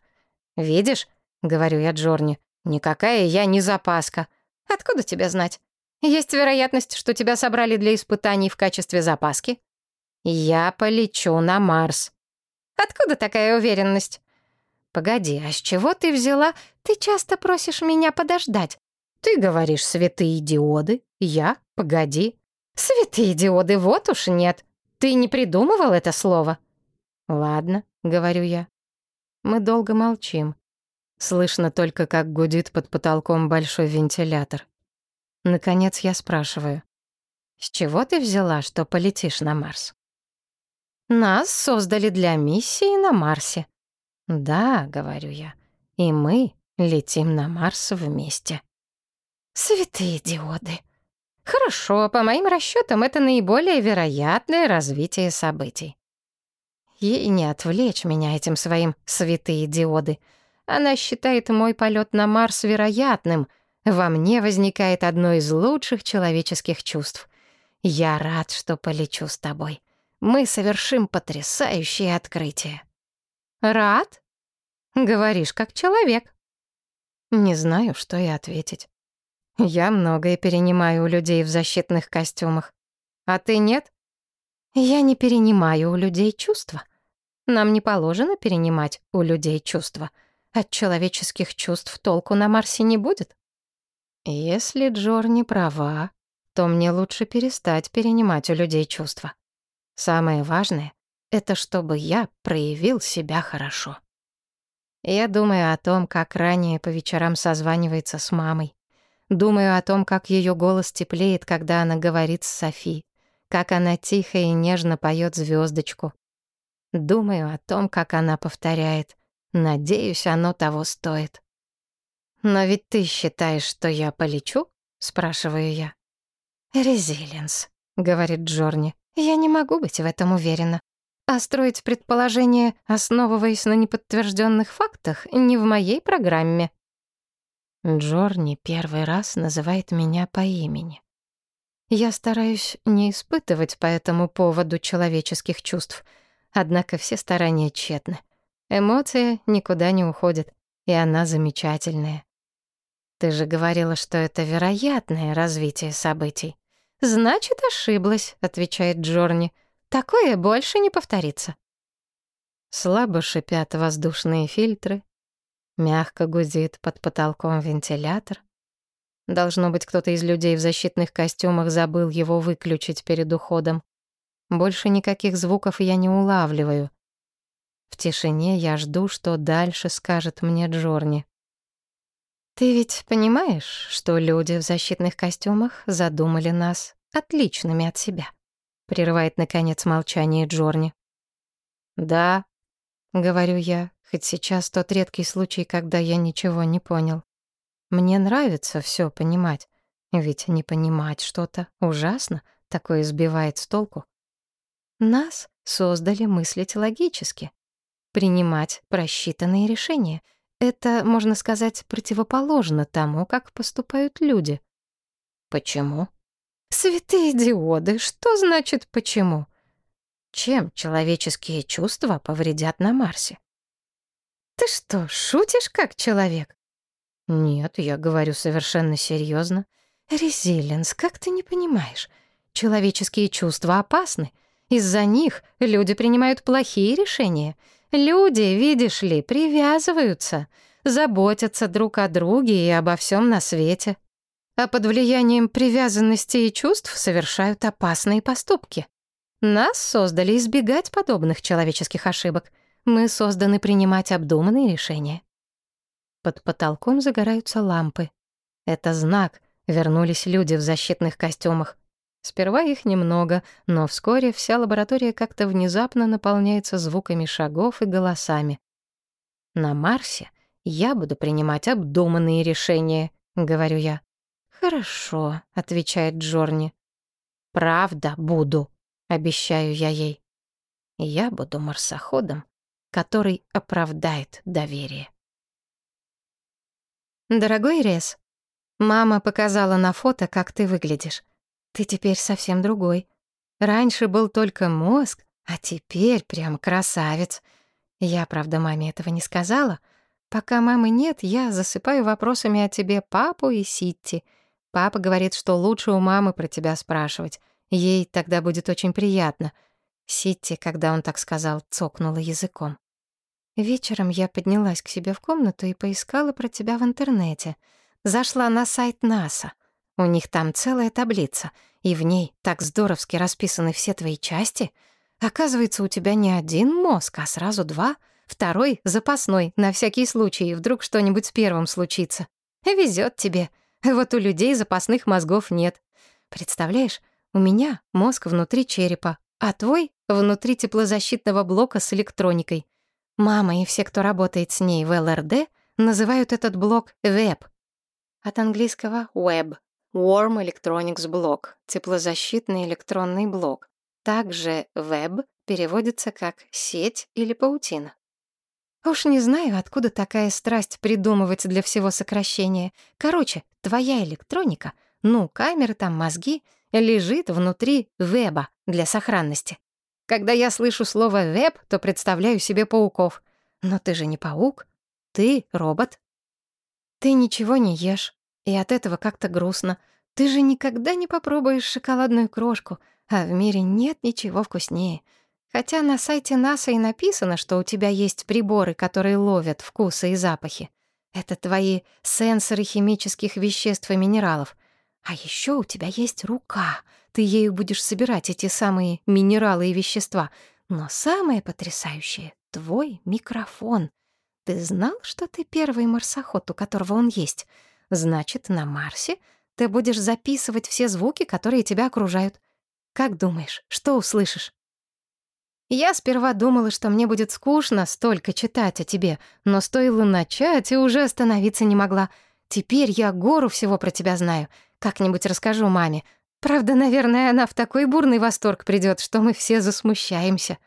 «Видишь?» — говорю я Джорни. «Никакая я не запаска. Откуда тебя знать? Есть вероятность, что тебя собрали для испытаний в качестве запаски?» «Я полечу на Марс». «Откуда такая уверенность?» «Погоди, а с чего ты взяла? Ты часто просишь меня подождать. Ты говоришь «святые диоды», я «погоди». «Святые диоды, вот уж нет. Ты не придумывал это слово?» «Ладно», — говорю я. Мы долго молчим. Слышно только, как гудит под потолком большой вентилятор. Наконец я спрашиваю. «С чего ты взяла, что полетишь на Марс?» «Нас создали для миссии на Марсе». «Да», — говорю я, — «и мы летим на Марс вместе». «Святые диоды», Хорошо, по моим расчетам, это наиболее вероятное развитие событий. Ей не отвлечь меня этим своим святые диоды. Она считает мой полет на Марс вероятным. Во мне возникает одно из лучших человеческих чувств. Я рад, что полечу с тобой. Мы совершим потрясающее открытие. Рад? Говоришь, как человек. Не знаю, что и ответить. Я многое перенимаю у людей в защитных костюмах. А ты нет? Я не перенимаю у людей чувства. Нам не положено перенимать у людей чувства. От человеческих чувств толку на Марсе не будет. Если Джор не права, то мне лучше перестать перенимать у людей чувства. Самое важное — это чтобы я проявил себя хорошо. Я думаю о том, как ранее по вечерам созванивается с мамой, Думаю о том, как ее голос теплеет, когда она говорит с Софи, как она тихо и нежно поет звездочку. Думаю о том, как она повторяет «Надеюсь, оно того стоит». «Но ведь ты считаешь, что я полечу?» — спрашиваю я. «Резилинс», — говорит Джорни. «Я не могу быть в этом уверена. А строить предположения, основываясь на неподтвержденных фактах, не в моей программе». Джорни первый раз называет меня по имени. Я стараюсь не испытывать по этому поводу человеческих чувств, однако все старания тщетны. Эмоция никуда не уходит, и она замечательная. Ты же говорила, что это вероятное развитие событий. Значит, ошиблась, отвечает Джорни. Такое больше не повторится. Слабо шипят воздушные фильтры, Мягко гудит под потолком вентилятор. Должно быть, кто-то из людей в защитных костюмах забыл его выключить перед уходом. Больше никаких звуков я не улавливаю. В тишине я жду, что дальше скажет мне Джорни. «Ты ведь понимаешь, что люди в защитных костюмах задумали нас отличными от себя?» Прерывает, наконец, молчание Джорни. «Да», — говорю я, Хоть сейчас тот редкий случай, когда я ничего не понял. Мне нравится все понимать, ведь не понимать что-то ужасно, такое сбивает с толку. Нас создали мыслить логически, принимать просчитанные решения. Это, можно сказать, противоположно тому, как поступают люди. Почему? Святые диоды, что значит «почему»? Чем человеческие чувства повредят на Марсе? «Ты что, шутишь как человек?» «Нет, я говорю совершенно серьезно. Резилинс, как ты не понимаешь? Человеческие чувства опасны. Из-за них люди принимают плохие решения. Люди, видишь ли, привязываются, заботятся друг о друге и обо всем на свете. А под влиянием привязанности и чувств совершают опасные поступки. Нас создали избегать подобных человеческих ошибок. Мы созданы принимать обдуманные решения. Под потолком загораются лампы. Это знак. Вернулись люди в защитных костюмах. Сперва их немного, но вскоре вся лаборатория как-то внезапно наполняется звуками шагов и голосами. На Марсе я буду принимать обдуманные решения, говорю я. Хорошо, отвечает Джорни. Правда, буду, обещаю я ей. Я буду марсоходом, который оправдает доверие. Дорогой Рес, мама показала на фото, как ты выглядишь. Ты теперь совсем другой. Раньше был только мозг, а теперь прям красавец. Я, правда, маме этого не сказала. Пока мамы нет, я засыпаю вопросами о тебе папу и Ситти. Папа говорит, что лучше у мамы про тебя спрашивать. Ей тогда будет очень приятно. Ситти, когда он так сказал, цокнула языком. Вечером я поднялась к себе в комнату и поискала про тебя в интернете. Зашла на сайт НАСА. У них там целая таблица, и в ней так здоровски расписаны все твои части. Оказывается, у тебя не один мозг, а сразу два. Второй — запасной, на всякий случай, вдруг что-нибудь с первым случится. Везет тебе. Вот у людей запасных мозгов нет. Представляешь, у меня мозг внутри черепа, а твой — внутри теплозащитного блока с электроникой. Мама и все, кто работает с ней в ЛРД, называют этот блок «веб». От английского «web» Warm Electronics Block — теплозащитный электронный блок. Также web переводится как «сеть» или «паутина». Уж не знаю, откуда такая страсть придумывать для всего сокращения. Короче, твоя электроника, ну, камеры там, мозги, лежит внутри веба для сохранности. Когда я слышу слово «веб», то представляю себе пауков. Но ты же не паук, ты робот. Ты ничего не ешь, и от этого как-то грустно. Ты же никогда не попробуешь шоколадную крошку, а в мире нет ничего вкуснее. Хотя на сайте НАСА и написано, что у тебя есть приборы, которые ловят вкусы и запахи. Это твои сенсоры химических веществ и минералов. А еще у тебя есть рука. Ты ею будешь собирать эти самые минералы и вещества. Но самое потрясающее — твой микрофон. Ты знал, что ты первый марсоход, у которого он есть? Значит, на Марсе ты будешь записывать все звуки, которые тебя окружают. Как думаешь, что услышишь? Я сперва думала, что мне будет скучно столько читать о тебе, но стоило начать, и уже остановиться не могла. Теперь я гору всего про тебя знаю. Как-нибудь расскажу маме. Правда, наверное, она в такой бурный восторг придет, что мы все засмущаемся.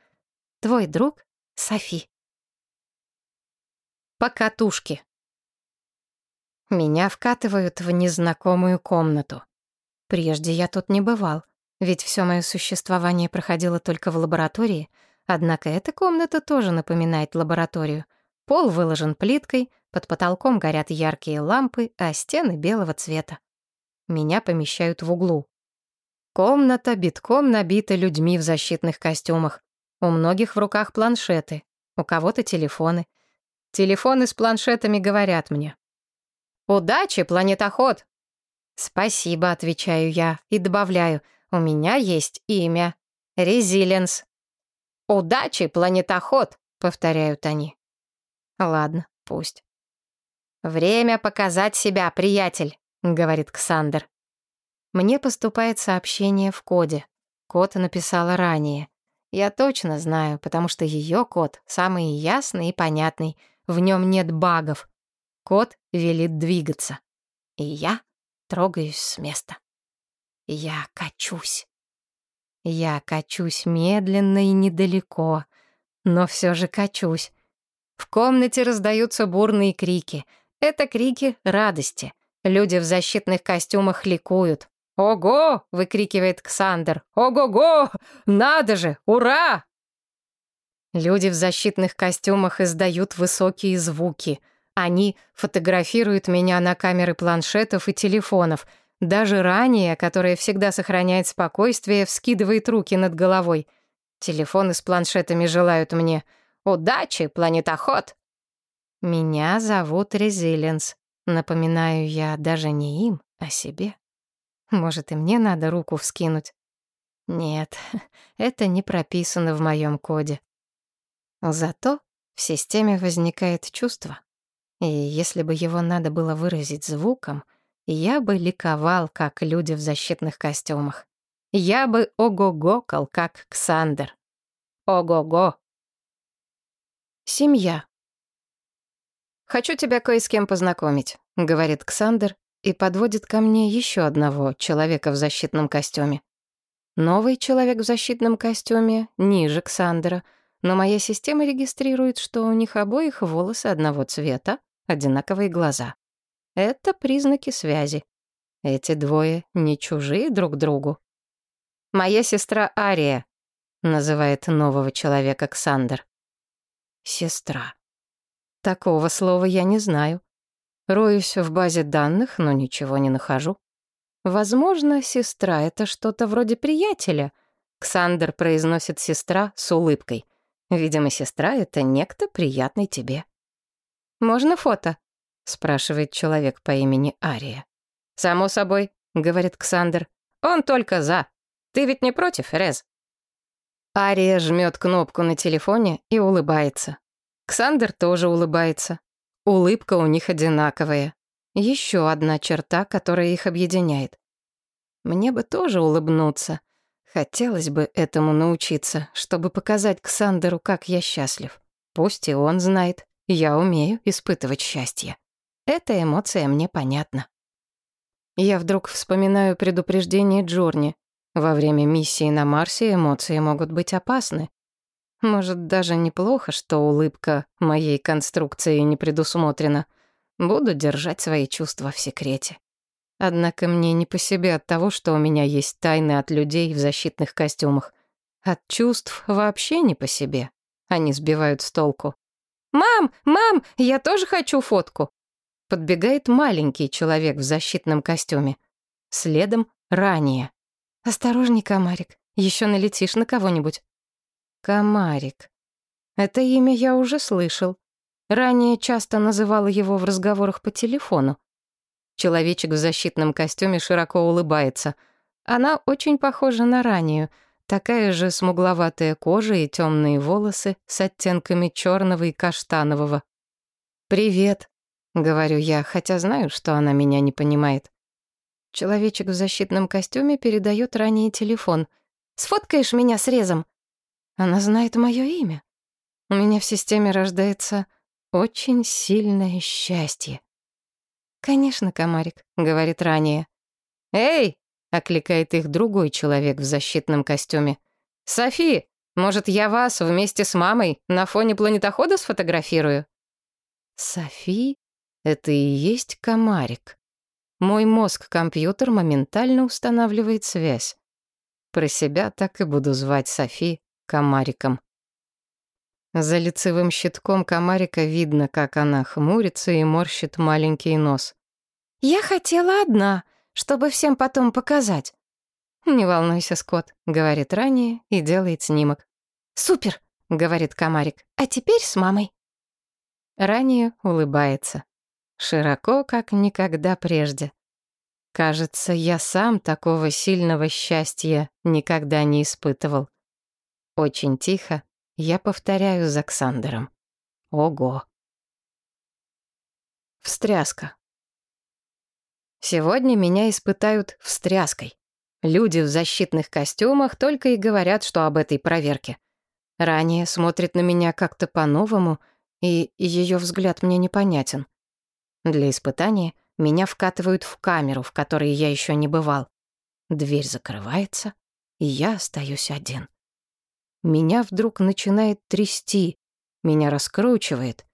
Твой друг Софи. Покатушки. Меня вкатывают в незнакомую комнату. Прежде я тут не бывал, ведь все мое существование проходило только в лаборатории, однако эта комната тоже напоминает лабораторию. Пол выложен плиткой, под потолком горят яркие лампы, а стены белого цвета. Меня помещают в углу. Комната битком набита людьми в защитных костюмах. У многих в руках планшеты, у кого-то телефоны. Телефоны с планшетами говорят мне, «Удачи, планетоход!» «Спасибо», — отвечаю я и добавляю, «у меня есть имя. Резилинс». «Удачи, планетоход!» — повторяют они. Ладно, пусть. «Время показать себя, приятель», — говорит Ксандер. Мне поступает сообщение в коде. Код написала ранее. Я точно знаю, потому что ее код самый ясный и понятный. В нем нет багов. Кот велит двигаться. И я трогаюсь с места. Я качусь. Я качусь медленно и недалеко, но все же качусь. В комнате раздаются бурные крики. Это крики радости. Люди в защитных костюмах ликуют. «Ого!» — выкрикивает Ксандер. «Ого-го! Надо же! Ура!» Люди в защитных костюмах издают высокие звуки. Они фотографируют меня на камеры планшетов и телефонов. Даже ранее, которая всегда сохраняет спокойствие, вскидывает руки над головой. Телефоны с планшетами желают мне «Удачи, планетоход!» Меня зовут Резилинс. Напоминаю я даже не им, а себе. Может, и мне надо руку вскинуть? Нет, [laughs] это не прописано в моем коде. Зато В системе возникает чувство, и если бы его надо было выразить звуком, я бы ликовал, как люди в защитных костюмах. Я бы ого-гокал, как Ксандер. Ого-го. Семья. «Хочу тебя кое с кем познакомить», — говорит Ксандер и подводит ко мне еще одного человека в защитном костюме. Новый человек в защитном костюме ниже Ксандера, но моя система регистрирует, что у них обоих волосы одного цвета, одинаковые глаза. Это признаки связи. Эти двое не чужие друг другу. «Моя сестра Ария», — называет нового человека Ксандер. «Сестра». Такого слова я не знаю. Роюсь в базе данных, но ничего не нахожу. Возможно, сестра — это что-то вроде приятеля. Ксандер произносит «сестра» с улыбкой. Видимо, сестра — это некто приятный тебе. «Можно фото?» — спрашивает человек по имени Ария. «Само собой», — говорит Ксандер. «Он только за. Ты ведь не против, Рез?» Ария жмет кнопку на телефоне и улыбается. Ксандер тоже улыбается. Улыбка у них одинаковая. Еще одна черта, которая их объединяет. Мне бы тоже улыбнуться. Хотелось бы этому научиться, чтобы показать Ксандеру, как я счастлив. Пусть и он знает, я умею испытывать счастье. Эта эмоция мне понятна. Я вдруг вспоминаю предупреждение Джорни. Во время миссии на Марсе эмоции могут быть опасны. Может, даже неплохо, что улыбка моей конструкции не предусмотрена. Буду держать свои чувства в секрете. Однако мне не по себе от того, что у меня есть тайны от людей в защитных костюмах. От чувств вообще не по себе. Они сбивают с толку. «Мам! Мам! Я тоже хочу фотку!» Подбегает маленький человек в защитном костюме. Следом ранее. «Осторожней, комарик, еще налетишь на кого-нибудь». Комарик. Это имя я уже слышал. Ранее часто называла его в разговорах по телефону. Человечек в защитном костюме широко улыбается. Она очень похожа на раннюю. Такая же смугловатая кожа и темные волосы с оттенками черного и каштанового. «Привет», — говорю я, хотя знаю, что она меня не понимает. Человечек в защитном костюме передает ранее телефон. «Сфоткаешь меня срезом?» Она знает мое имя. У меня в системе рождается очень сильное счастье. «Конечно, комарик», — говорит ранее. «Эй!» — окликает их другой человек в защитном костюме. «Софи, может, я вас вместе с мамой на фоне планетохода сфотографирую?» Софи — это и есть комарик. Мой мозг-компьютер моментально устанавливает связь. Про себя так и буду звать Софи комариком. За лицевым щитком комарика видно, как она хмурится и морщит маленький нос. «Я хотела одна, чтобы всем потом показать». «Не волнуйся, Скотт», — говорит ранее и делает снимок. «Супер», — говорит комарик, — «а теперь с мамой». Ранее улыбается. Широко, как никогда прежде. Кажется, я сам такого сильного счастья никогда не испытывал. Очень тихо я повторяю за Ксандером. Ого. Встряска. Сегодня меня испытают встряской. Люди в защитных костюмах только и говорят, что об этой проверке. Ранее смотрит на меня как-то по-новому, и ее взгляд мне непонятен. Для испытания меня вкатывают в камеру, в которой я еще не бывал. Дверь закрывается, и я остаюсь один. Меня вдруг начинает трясти, меня раскручивает.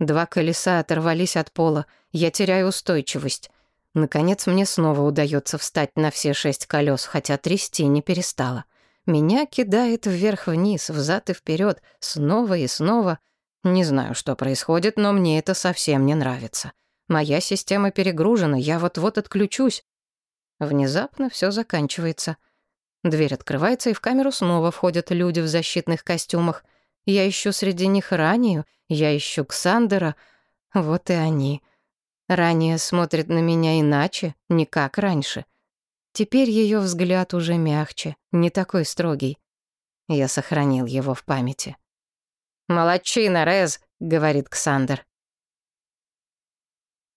Два колеса оторвались от пола, я теряю устойчивость. Наконец мне снова удается встать на все шесть колес, хотя трясти не перестала. Меня кидает вверх-вниз, взад и вперед, снова и снова. Не знаю, что происходит, но мне это совсем не нравится. Моя система перегружена, я вот-вот отключусь. Внезапно все заканчивается — Дверь открывается, и в камеру снова входят люди в защитных костюмах. Я ищу среди них Ранию, я ищу Ксандера. Вот и они. Ранее смотрит на меня иначе, не как раньше. Теперь ее взгляд уже мягче, не такой строгий. Я сохранил его в памяти. «Молодчина, Рез!» — говорит Ксандер.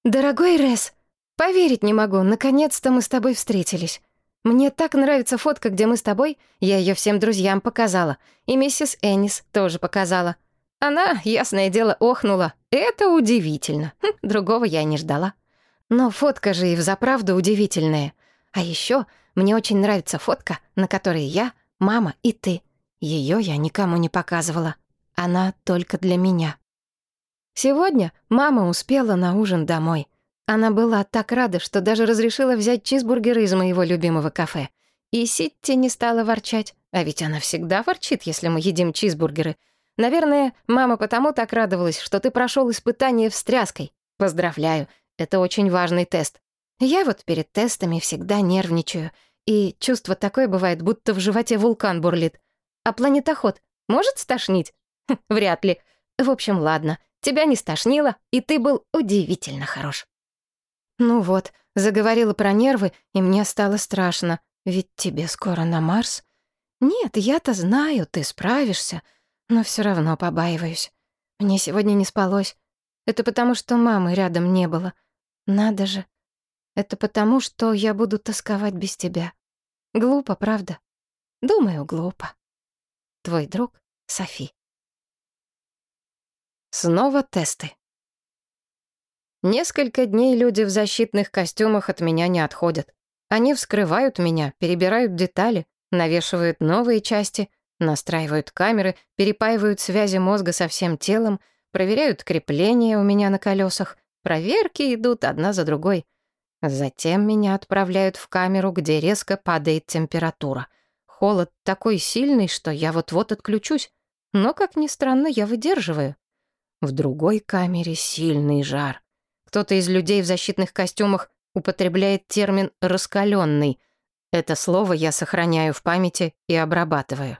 «Дорогой Рес, поверить не могу, наконец-то мы с тобой встретились. Мне так нравится фотка, где мы с тобой. Я ее всем друзьям показала. И миссис Эннис тоже показала. Она, ясное дело, охнула. Это удивительно. Хм, другого я не ждала. Но фотка же и взаправду удивительная. А еще мне очень нравится фотка, на которой я, мама и ты. Ее я никому не показывала. Она только для меня. Сегодня мама успела на ужин домой. Она была так рада, что даже разрешила взять чизбургеры из моего любимого кафе. И Ситти не стала ворчать. А ведь она всегда ворчит, если мы едим чизбургеры. Наверное, мама потому так радовалась, что ты прошел испытание встряской. Поздравляю, это очень важный тест. Я вот перед тестами всегда нервничаю. И чувство такое бывает, будто в животе вулкан бурлит. А планетоход может стошнить? Хм, вряд ли. В общем, ладно. Тебя не стошнило, и ты был удивительно хорош. Ну вот, заговорила про нервы, и мне стало страшно. Ведь тебе скоро на Марс. Нет, я-то знаю, ты справишься, но все равно побаиваюсь. Мне сегодня не спалось. Это потому, что мамы рядом не было. Надо же. Это потому, что я буду тосковать без тебя. Глупо, правда? Думаю, глупо. Твой друг Софи. Снова тесты. Несколько дней люди в защитных костюмах от меня не отходят. Они вскрывают меня, перебирают детали, навешивают новые части, настраивают камеры, перепаивают связи мозга со всем телом, проверяют крепления у меня на колесах. Проверки идут одна за другой. Затем меня отправляют в камеру, где резко падает температура. Холод такой сильный, что я вот-вот отключусь. Но, как ни странно, я выдерживаю. В другой камере сильный жар. Кто-то из людей в защитных костюмах употребляет термин «раскаленный». Это слово я сохраняю в памяти и обрабатываю.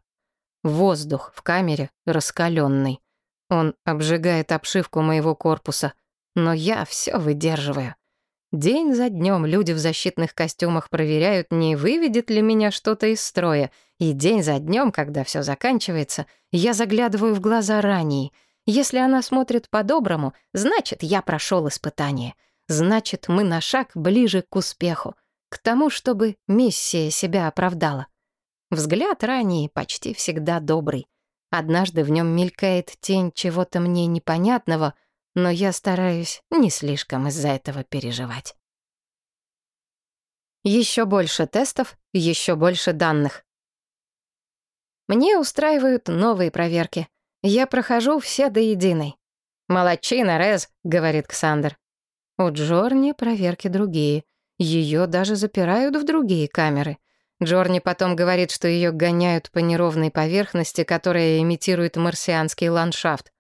Воздух в камере раскаленный. Он обжигает обшивку моего корпуса, но я все выдерживаю. День за днем люди в защитных костюмах проверяют, не выведет ли меня что-то из строя, и день за днем, когда все заканчивается, я заглядываю в глаза ранее — если она смотрит по-доброму, значит, я прошел испытание. Значит, мы на шаг ближе к успеху, к тому, чтобы миссия себя оправдала. Взгляд ранее почти всегда добрый. Однажды в нем мелькает тень чего-то мне непонятного, но я стараюсь не слишком из-за этого переживать. Еще больше тестов, еще больше данных. Мне устраивают новые проверки. Я прохожу все до единой. «Молодчина, Рез», — говорит Ксандр. У Джорни проверки другие. Ее даже запирают в другие камеры. Джорни потом говорит, что ее гоняют по неровной поверхности, которая имитирует марсианский ландшафт.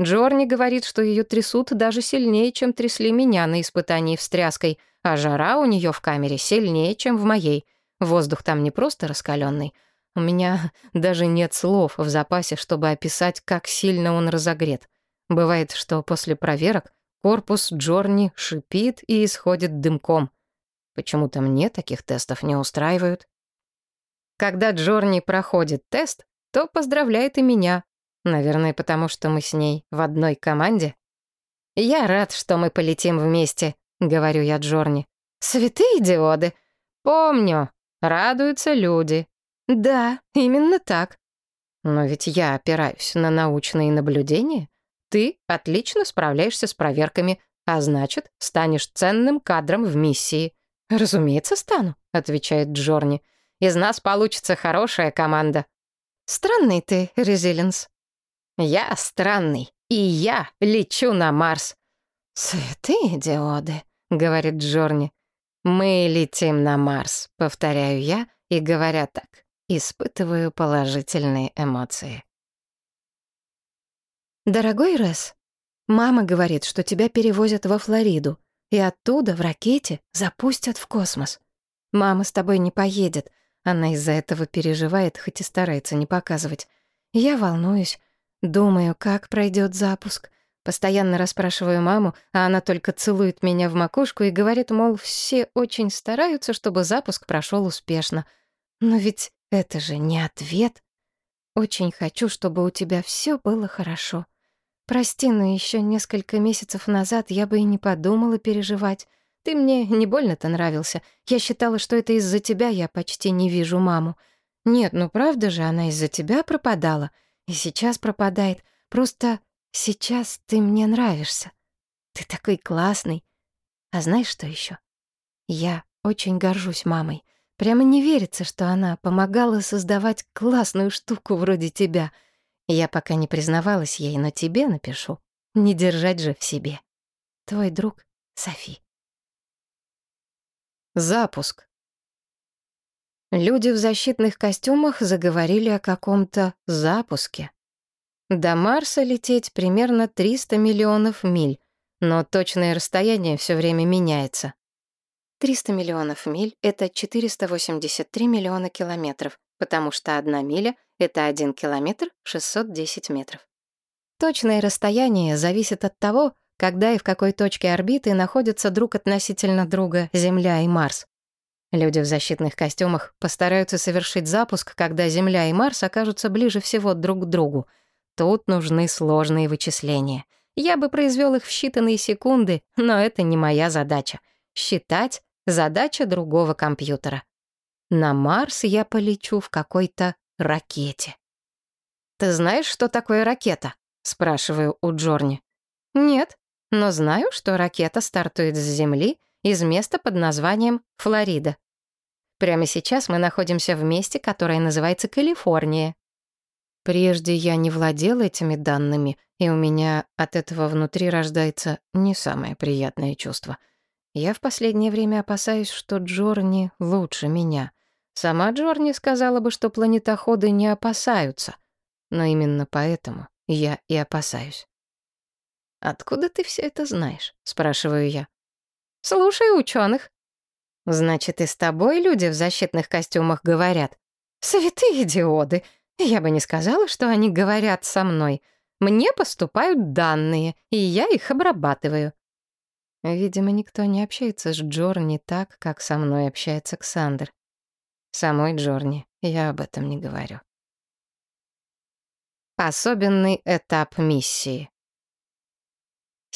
Джорни говорит, что ее трясут даже сильнее, чем трясли меня на испытании встряской, а жара у нее в камере сильнее, чем в моей. Воздух там не просто раскаленный, у меня даже нет слов в запасе, чтобы описать, как сильно он разогрет. Бывает, что после проверок корпус Джорни шипит и исходит дымком. Почему-то мне таких тестов не устраивают. Когда Джорни проходит тест, то поздравляет и меня. Наверное, потому что мы с ней в одной команде. «Я рад, что мы полетим вместе», — говорю я Джорни. «Святые диоды!» «Помню. Радуются люди. Да, именно так. Но ведь я опираюсь на научные наблюдения. Ты отлично справляешься с проверками, а значит, станешь ценным кадром в миссии. Разумеется, стану, отвечает Джорни. Из нас получится хорошая команда. Странный ты, Резилинс. Я странный, и я лечу на Марс. Святые диоды, говорит Джорни. Мы летим на Марс, повторяю я, и говоря так, Испытываю положительные эмоции. «Дорогой Рэс, мама говорит, что тебя перевозят во Флориду, и оттуда в ракете запустят в космос. Мама с тобой не поедет, она из-за этого переживает, хоть и старается не показывать. Я волнуюсь, думаю, как пройдет запуск. Постоянно расспрашиваю маму, а она только целует меня в макушку и говорит, мол, все очень стараются, чтобы запуск прошел успешно. Но ведь это же не ответ. Очень хочу, чтобы у тебя все было хорошо. Прости, но еще несколько месяцев назад я бы и не подумала переживать. Ты мне не больно-то нравился. Я считала, что это из-за тебя я почти не вижу маму. Нет, ну правда же, она из-за тебя пропадала. И сейчас пропадает. Просто сейчас ты мне нравишься. Ты такой классный. А знаешь, что еще? Я очень горжусь мамой. Прямо не верится, что она помогала создавать классную штуку вроде тебя. Я пока не признавалась ей, но тебе напишу. Не держать же в себе. Твой друг Софи. Запуск. Люди в защитных костюмах заговорили о каком-то запуске. До Марса лететь примерно 300 миллионов миль, но точное расстояние все время меняется. 300 миллионов миль — это 483 миллиона километров, потому что одна миля — это 1 километр 610 метров. Точное расстояние зависит от того, когда и в какой точке орбиты находятся друг относительно друга Земля и Марс. Люди в защитных костюмах постараются совершить запуск, когда Земля и Марс окажутся ближе всего друг к другу. Тут нужны сложные вычисления. Я бы произвел их в считанные секунды, но это не моя задача. Считать — задача другого компьютера. На Марс я полечу в какой-то ракете. «Ты знаешь, что такое ракета?» — спрашиваю у Джорни. «Нет», но знаю, что ракета стартует с Земли из места под названием Флорида. Прямо сейчас мы находимся в месте, которое называется Калифорния. Прежде я не владел этими данными, и у меня от этого внутри рождается не самое приятное чувство. Я в последнее время опасаюсь, что Джорни лучше меня. Сама Джорни сказала бы, что планетоходы не опасаются. Но именно поэтому я и опасаюсь. «Откуда ты все это знаешь?» — спрашиваю я. «Слушай ученых. «Значит, и с тобой люди в защитных костюмах говорят?» «Святые диоды! Я бы не сказала, что они говорят со мной. Мне поступают данные, и я их обрабатываю». Видимо, никто не общается с Джорни так, как со мной общается Ксандр. Самой Джорни я об этом не говорю. Особенный этап миссии.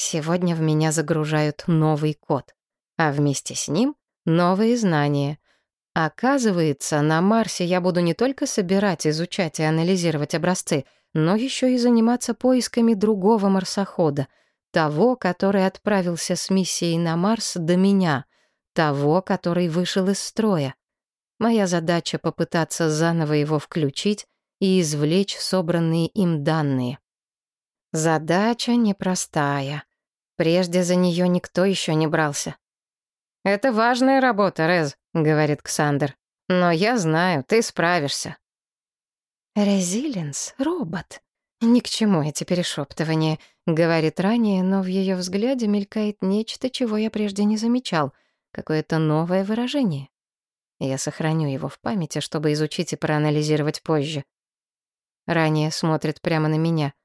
Сегодня в меня загружают новый код, а вместе с ним новые знания. Оказывается, на Марсе я буду не только собирать, изучать и анализировать образцы, но еще и заниматься поисками другого марсохода, того, который отправился с миссией на Марс до меня, того, который вышел из строя. Моя задача — попытаться заново его включить и извлечь собранные им данные. Задача непростая. Прежде за нее никто еще не брался. «Это важная работа, Рез», — говорит Ксандер. «Но я знаю, ты справишься». «Резилинс, робот. Ни к чему эти перешептывания», — говорит ранее, но в ее взгляде мелькает нечто, чего я прежде не замечал, какое-то новое выражение. Я сохраню его в памяти, чтобы изучить и проанализировать позже. Ранее смотрит прямо на меня.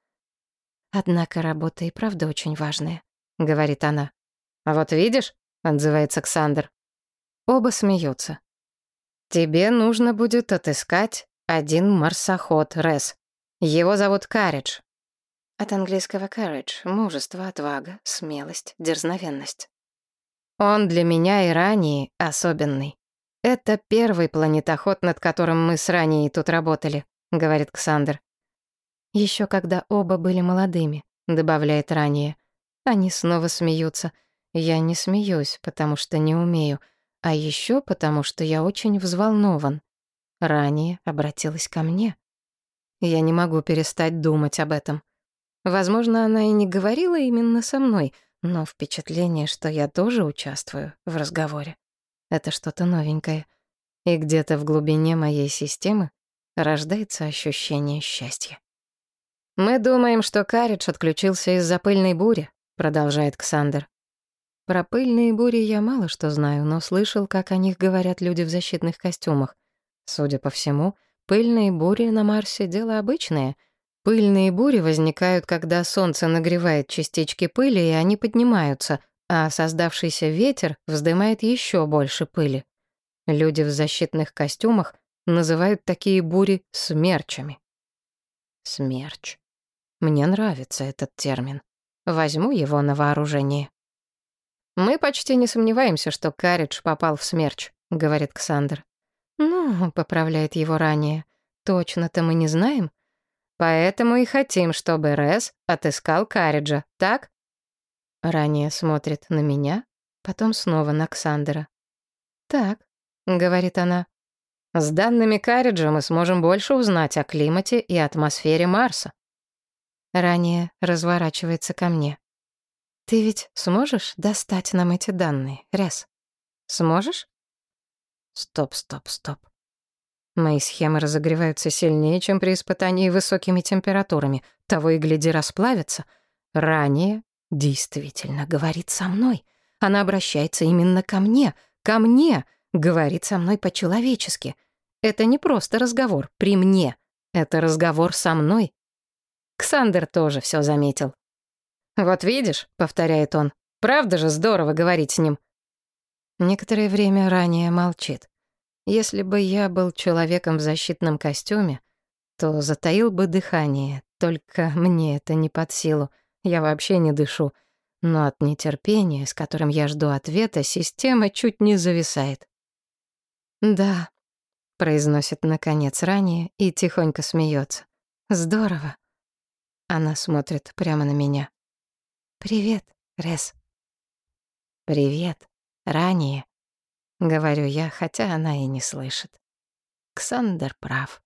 Однако работа и правда очень важная. — говорит она. «А вот видишь?» — отзывается Ксандр. Оба смеются. «Тебе нужно будет отыскать один марсоход, Рес. Его зовут Каридж». От английского courage — мужество, отвага, смелость, дерзновенность. Он для меня и ранее особенный. Это первый планетоход, над которым мы с ранее тут работали, говорит Ксандр. Еще когда оба были молодыми, добавляет ранее. Они снова смеются. Я не смеюсь, потому что не умею, а еще потому что я очень взволнован. Ранее обратилась ко мне. Я не могу перестать думать об этом. Возможно, она и не говорила именно со мной, но впечатление, что я тоже участвую в разговоре. Это что-то новенькое. И где-то в глубине моей системы рождается ощущение счастья. Мы думаем, что Каридж отключился из-за пыльной бури, продолжает Ксандер. Про пыльные бури я мало что знаю, но слышал, как о них говорят люди в защитных костюмах. Судя по всему, пыльные бури на Марсе — дело обычное. Пыльные бури возникают, когда Солнце нагревает частички пыли, и они поднимаются, а создавшийся ветер вздымает еще больше пыли. Люди в защитных костюмах называют такие бури смерчами. Смерч. Мне нравится этот термин. Возьму его на вооружение. «Мы почти не сомневаемся, что Каридж попал в смерч», — говорит Ксандр. «Ну», — поправляет его ранее, — «точно-то мы не знаем». «Поэтому и хотим, чтобы Рес отыскал Кариджа, так?» Ранее смотрит на меня, потом снова на Ксандера. «Так», — говорит она. «С данными Кариджа мы сможем больше узнать о климате и атмосфере Марса». Ранее разворачивается ко мне. «Ты ведь сможешь достать нам эти данные, Рес? Сможешь?» Стоп, стоп, стоп. Мои схемы разогреваются сильнее, чем при испытании высокими температурами. Того и гляди расплавятся. Ранее действительно говорит со мной. Она обращается именно ко мне. Ко мне. Говорит со мной по-человечески. Это не просто разговор при мне. Это разговор со мной. Ксандер тоже все заметил. «Вот видишь», — повторяет он, — «правда же здорово говорить с ним». Некоторое время ранее молчит. Если бы я был человеком в защитном костюме, то затаил бы дыхание, только мне это не под силу. Я вообще не дышу. Но от нетерпения, с которым я жду ответа, система чуть не зависает. «Да», — произносит наконец ранее и тихонько смеется. «Здорово». Она смотрит прямо на меня. «Привет, Рес». «Привет, ранее», — говорю я, хотя она и не слышит. Ксандер прав.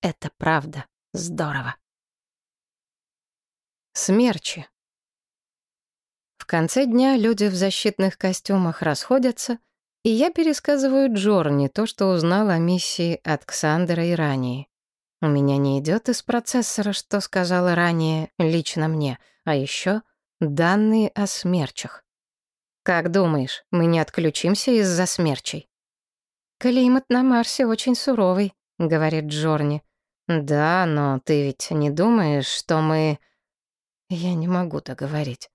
Это правда здорово. Смерчи. В конце дня люди в защитных костюмах расходятся, и я пересказываю Джорни то, что узнал о миссии от Ксандера и ранее. У меня не идет из процессора, что сказала ранее лично мне, а еще Данные о смерчах. Как думаешь, мы не отключимся из-за смерчей? Климат на Марсе очень суровый, говорит Джорни. Да, но ты ведь не думаешь, что мы... Я не могу договорить.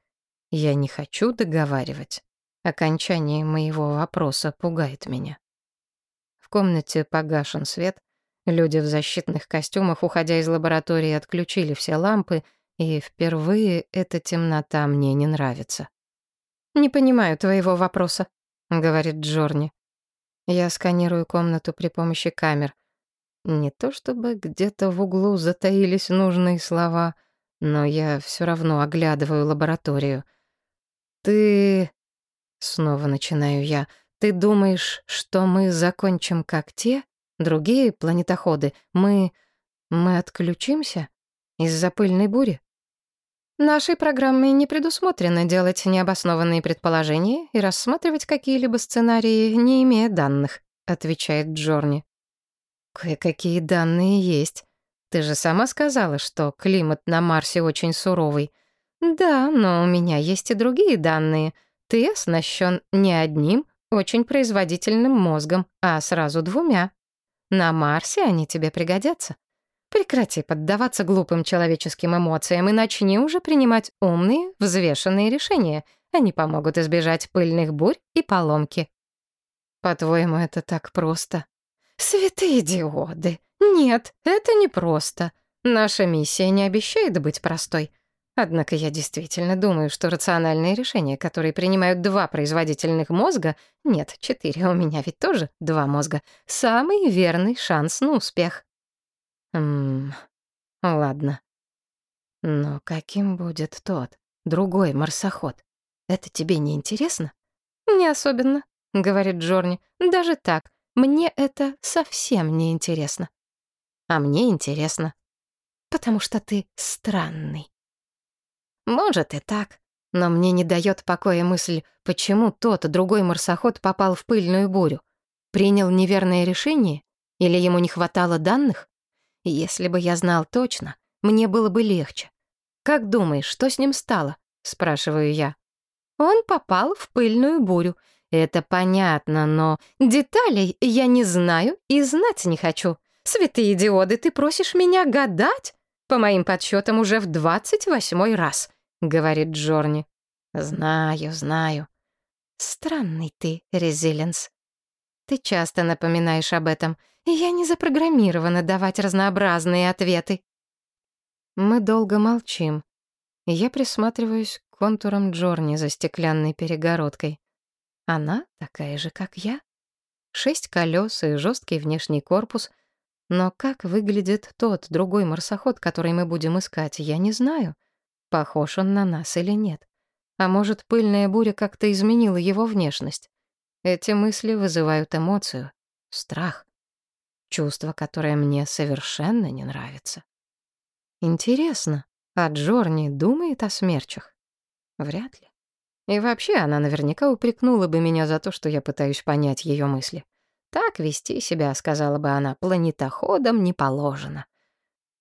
Я не хочу договаривать. Окончание моего вопроса пугает меня. В комнате погашен свет. Люди в защитных костюмах, уходя из лаборатории, отключили все лампы — и впервые эта темнота мне не нравится. «Не понимаю твоего вопроса», — говорит Джорни. Я сканирую комнату при помощи камер. Не то чтобы где-то в углу затаились нужные слова, но я все равно оглядываю лабораторию. «Ты...» — снова начинаю я. «Ты думаешь, что мы закончим как те, другие планетоходы? Мы... мы отключимся из-за пыльной бури?» Нашей программой не предусмотрено делать необоснованные предположения и рассматривать какие-либо сценарии, не имея данных, отвечает Джорни. Кое-какие данные есть. Ты же сама сказала, что климат на Марсе очень суровый. Да, но у меня есть и другие данные. Ты оснащен не одним очень производительным мозгом, а сразу двумя. На Марсе они тебе пригодятся. Прекрати поддаваться глупым человеческим эмоциям и начни уже принимать умные, взвешенные решения. Они помогут избежать пыльных бурь и поломки. По-твоему, это так просто? Святые диоды. Нет, это не просто. Наша миссия не обещает быть простой. Однако я действительно думаю, что рациональные решения, которые принимают два производительных мозга, нет, четыре, у меня ведь тоже два мозга, самый верный шанс на успех. Ммм, ладно. Но каким будет тот, другой марсоход? Это тебе не интересно? Не особенно, говорит Джорни. Даже так, мне это совсем не интересно. А мне интересно. Потому что ты странный. Может и так, но мне не дает покоя мысль, почему тот другой марсоход попал в пыльную бурю. Принял неверное решение? Или ему не хватало данных? Если бы я знал точно, мне было бы легче. «Как думаешь, что с ним стало?» — спрашиваю я. Он попал в пыльную бурю. Это понятно, но деталей я не знаю и знать не хочу. Святые диоды, ты просишь меня гадать? По моим подсчетам, уже в двадцать восьмой раз, — говорит Джорни. Знаю, знаю. Странный ты, Резилинс. Ты часто напоминаешь об этом. Я не запрограммирована давать разнообразные ответы. Мы долго молчим. Я присматриваюсь к контурам Джорни за стеклянной перегородкой. Она такая же, как я. Шесть колес и жесткий внешний корпус. Но как выглядит тот другой марсоход, который мы будем искать, я не знаю. Похож он на нас или нет. А может, пыльная буря как-то изменила его внешность? Эти мысли вызывают эмоцию, страх. Чувство, которое мне совершенно не нравится. Интересно, а Джорни думает о смерчах? Вряд ли. И вообще, она наверняка упрекнула бы меня за то, что я пытаюсь понять ее мысли. Так вести себя, сказала бы она, планетоходом не положено.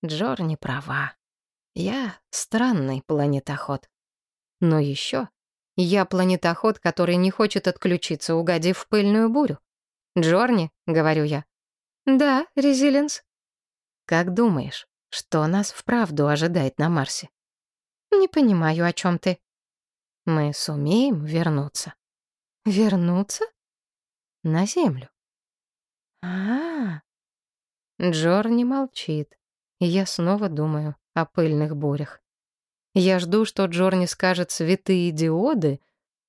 Джорни права. Я странный планетоход. Но еще я планетоход, который не хочет отключиться, угодив в пыльную бурю. «Джорни», — говорю я. «Да, Резилинс». «Как думаешь, что нас вправду ожидает на Марсе?» «Не понимаю, о чем ты». «Мы сумеем вернуться». «Вернуться?» «На Землю». А, -а, а Джорни молчит, и я снова думаю о пыльных бурях. Я жду, что Джорни скажет «святые диоды»,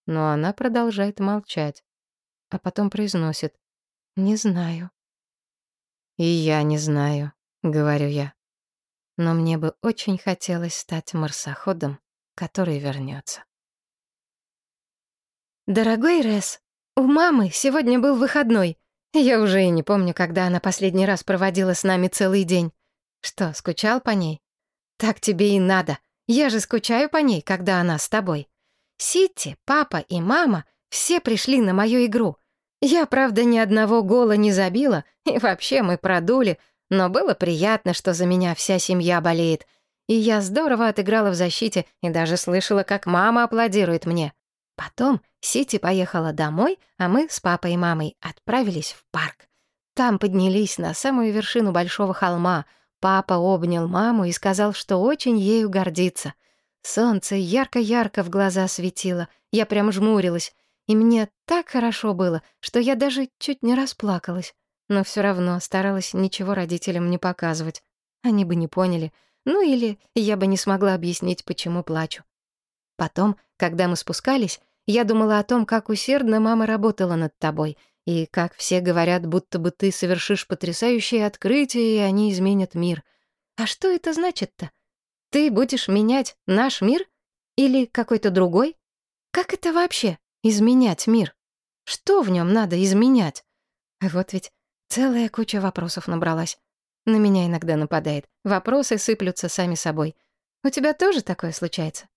но она продолжает молчать, а потом произносит «не знаю». «И я не знаю», — говорю я. Но мне бы очень хотелось стать марсоходом, который вернется. «Дорогой Рес, у мамы сегодня был выходной. Я уже и не помню, когда она последний раз проводила с нами целый день. Что, скучал по ней? Так тебе и надо. Я же скучаю по ней, когда она с тобой. Ситти, папа и мама все пришли на мою игру. Я, правда, ни одного гола не забила, и вообще мы продули, но было приятно, что за меня вся семья болеет. И я здорово отыграла в защите и даже слышала, как мама аплодирует мне. Потом Сити поехала домой, а мы с папой и мамой отправились в парк. Там поднялись на самую вершину большого холма — Папа обнял маму и сказал, что очень ею гордится. Солнце ярко-ярко в глаза светило, я прям жмурилась, и мне так хорошо было, что я даже чуть не расплакалась. Но все равно старалась ничего родителям не показывать. Они бы не поняли. Ну или я бы не смогла объяснить, почему плачу. Потом, когда мы спускались, я думала о том, как усердно мама работала над тобой — и как все говорят, будто бы ты совершишь потрясающее открытие, и они изменят мир. А что это значит-то? Ты будешь менять наш мир? Или какой-то другой? Как это вообще, изменять мир? Что в нем надо изменять? Вот ведь целая куча вопросов набралась. На меня иногда нападает. Вопросы сыплются сами собой. У тебя тоже такое случается?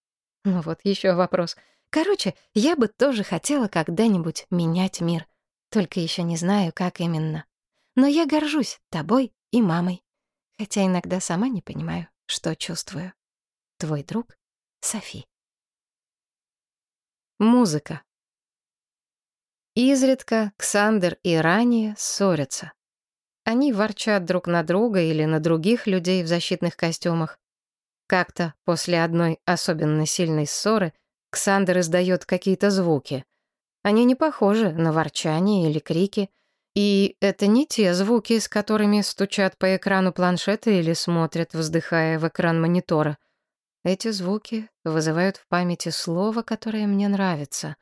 Ну вот еще вопрос. Короче, я бы тоже хотела когда-нибудь менять мир. Только еще не знаю, как именно. Но я горжусь тобой и мамой. Хотя иногда сама не понимаю, что чувствую. Твой друг Софи. Музыка. Изредка Ксандер и ранее ссорятся. Они ворчат друг на друга или на других людей в защитных костюмах. Как-то после одной особенно сильной ссоры Ксандер издает какие-то звуки. Они не похожи на ворчание или крики. И это не те звуки, с которыми стучат по экрану планшета или смотрят, вздыхая в экран монитора. Эти звуки вызывают в памяти слово, которое мне нравится.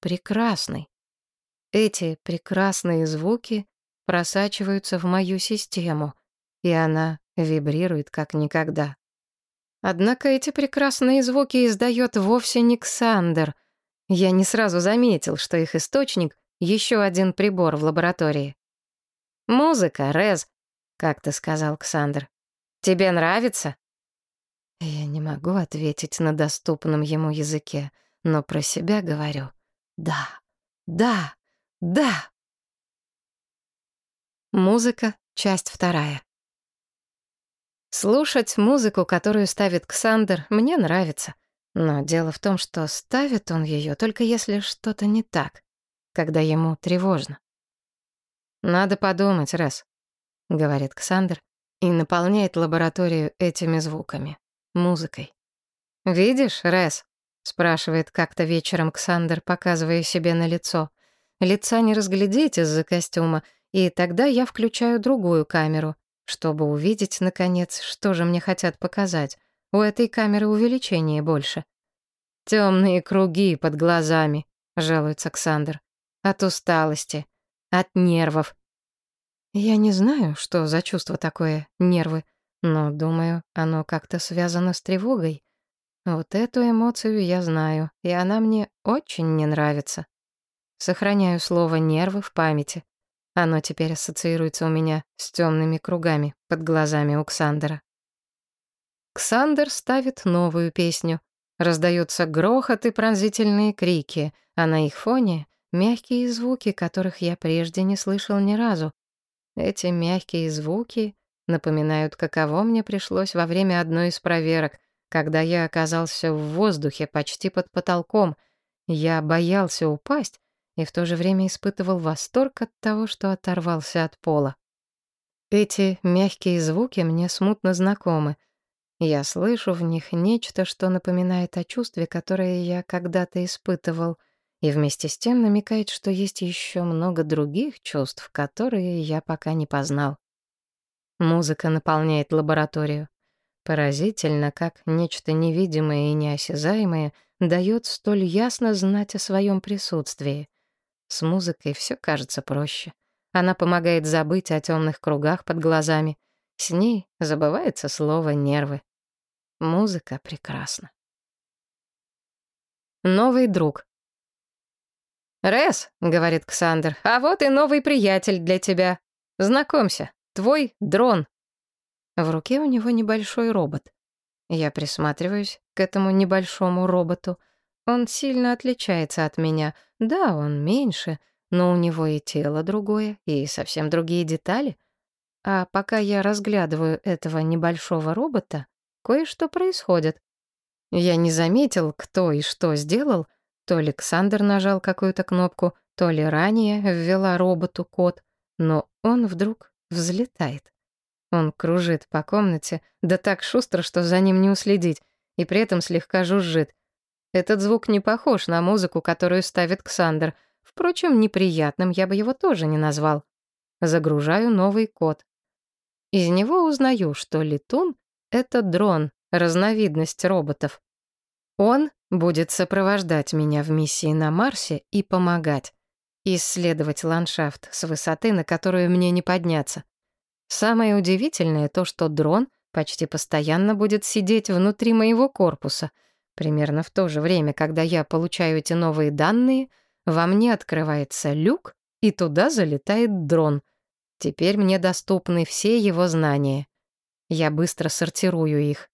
Прекрасный. Эти прекрасные звуки просачиваются в мою систему, и она вибрирует как никогда. Однако эти прекрасные звуки издает вовсе не Ксандер — я не сразу заметил, что их источник — еще один прибор в лаборатории. «Музыка, Рез», — как-то сказал Ксандр. «Тебе нравится?» Я не могу ответить на доступном ему языке, но про себя говорю «да, да, да». Музыка, часть вторая. Слушать музыку, которую ставит Ксандр, мне нравится — но дело в том, что ставит он ее только если что-то не так, когда ему тревожно. «Надо подумать, раз», — говорит Ксандр и наполняет лабораторию этими звуками, музыкой. «Видишь, Рес?» — спрашивает как-то вечером Ксандр, показывая себе на лицо. Лица не разглядеть из-за костюма, и тогда я включаю другую камеру, чтобы увидеть, наконец, что же мне хотят показать — у этой камеры увеличение больше. Темные круги под глазами, жалуется Ксандр. От усталости, от нервов. Я не знаю, что за чувство такое, нервы, но, думаю, оно как-то связано с тревогой. Вот эту эмоцию я знаю, и она мне очень не нравится. Сохраняю слово «нервы» в памяти. Оно теперь ассоциируется у меня с темными кругами под глазами у Ксандера. Ксандер ставит новую песню. Раздаются грохот и пронзительные крики, а на их фоне — мягкие звуки, которых я прежде не слышал ни разу. Эти мягкие звуки напоминают, каково мне пришлось во время одной из проверок, когда я оказался в воздухе почти под потолком. Я боялся упасть и в то же время испытывал восторг от того, что оторвался от пола. Эти мягкие звуки мне смутно знакомы. Я слышу в них нечто, что напоминает о чувстве, которое я когда-то испытывал, и вместе с тем намекает, что есть еще много других чувств, которые я пока не познал. Музыка наполняет лабораторию. Поразительно, как нечто невидимое и неосязаемое дает столь ясно знать о своем присутствии. С музыкой все кажется проще. Она помогает забыть о темных кругах под глазами. С ней забывается слово «нервы». Музыка прекрасна. Новый друг. «Рес», — говорит Ксандр, — «а вот и новый приятель для тебя. Знакомься, твой дрон». В руке у него небольшой робот. Я присматриваюсь к этому небольшому роботу. Он сильно отличается от меня. Да, он меньше, но у него и тело другое, и совсем другие детали. А пока я разглядываю этого небольшого робота, кое-что происходит. Я не заметил, кто и что сделал. То Александр нажал какую-то кнопку, то ли ранее ввела роботу код, но он вдруг взлетает. Он кружит по комнате, да так шустро, что за ним не уследить, и при этом слегка жужжит. Этот звук не похож на музыку, которую ставит Ксандр. Впрочем, неприятным я бы его тоже не назвал. Загружаю новый код. Из него узнаю, что летун — это дрон, разновидность роботов. Он будет сопровождать меня в миссии на Марсе и помогать. Исследовать ландшафт с высоты, на которую мне не подняться. Самое удивительное то, что дрон почти постоянно будет сидеть внутри моего корпуса. Примерно в то же время, когда я получаю эти новые данные, во мне открывается люк, и туда залетает дрон. Теперь мне доступны все его знания. Я быстро сортирую их.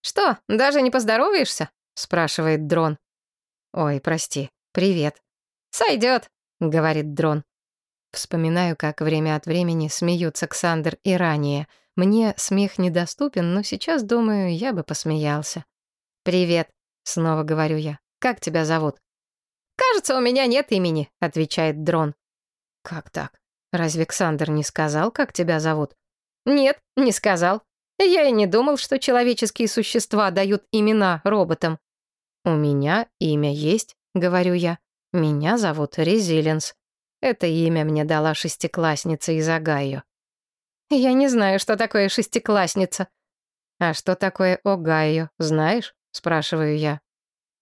«Что, даже не поздороваешься?» — спрашивает дрон. «Ой, прости, привет». «Сойдет», — говорит дрон. Вспоминаю, как время от времени смеются Ксандр и ранее. Мне смех недоступен, но сейчас, думаю, я бы посмеялся. «Привет», — снова говорю я. «Как тебя зовут?» «Кажется, у меня нет имени», — отвечает дрон. «Как так? Разве Ксандр не сказал, как тебя зовут?» «Нет, не сказал. Я и не думал, что человеческие существа дают имена роботам». «У меня имя есть», — говорю я. «Меня зовут Резилинс. Это имя мне дала шестиклассница из Огайо. Я не знаю, что такое шестиклассница. А что такое Огайо, знаешь? Спрашиваю я.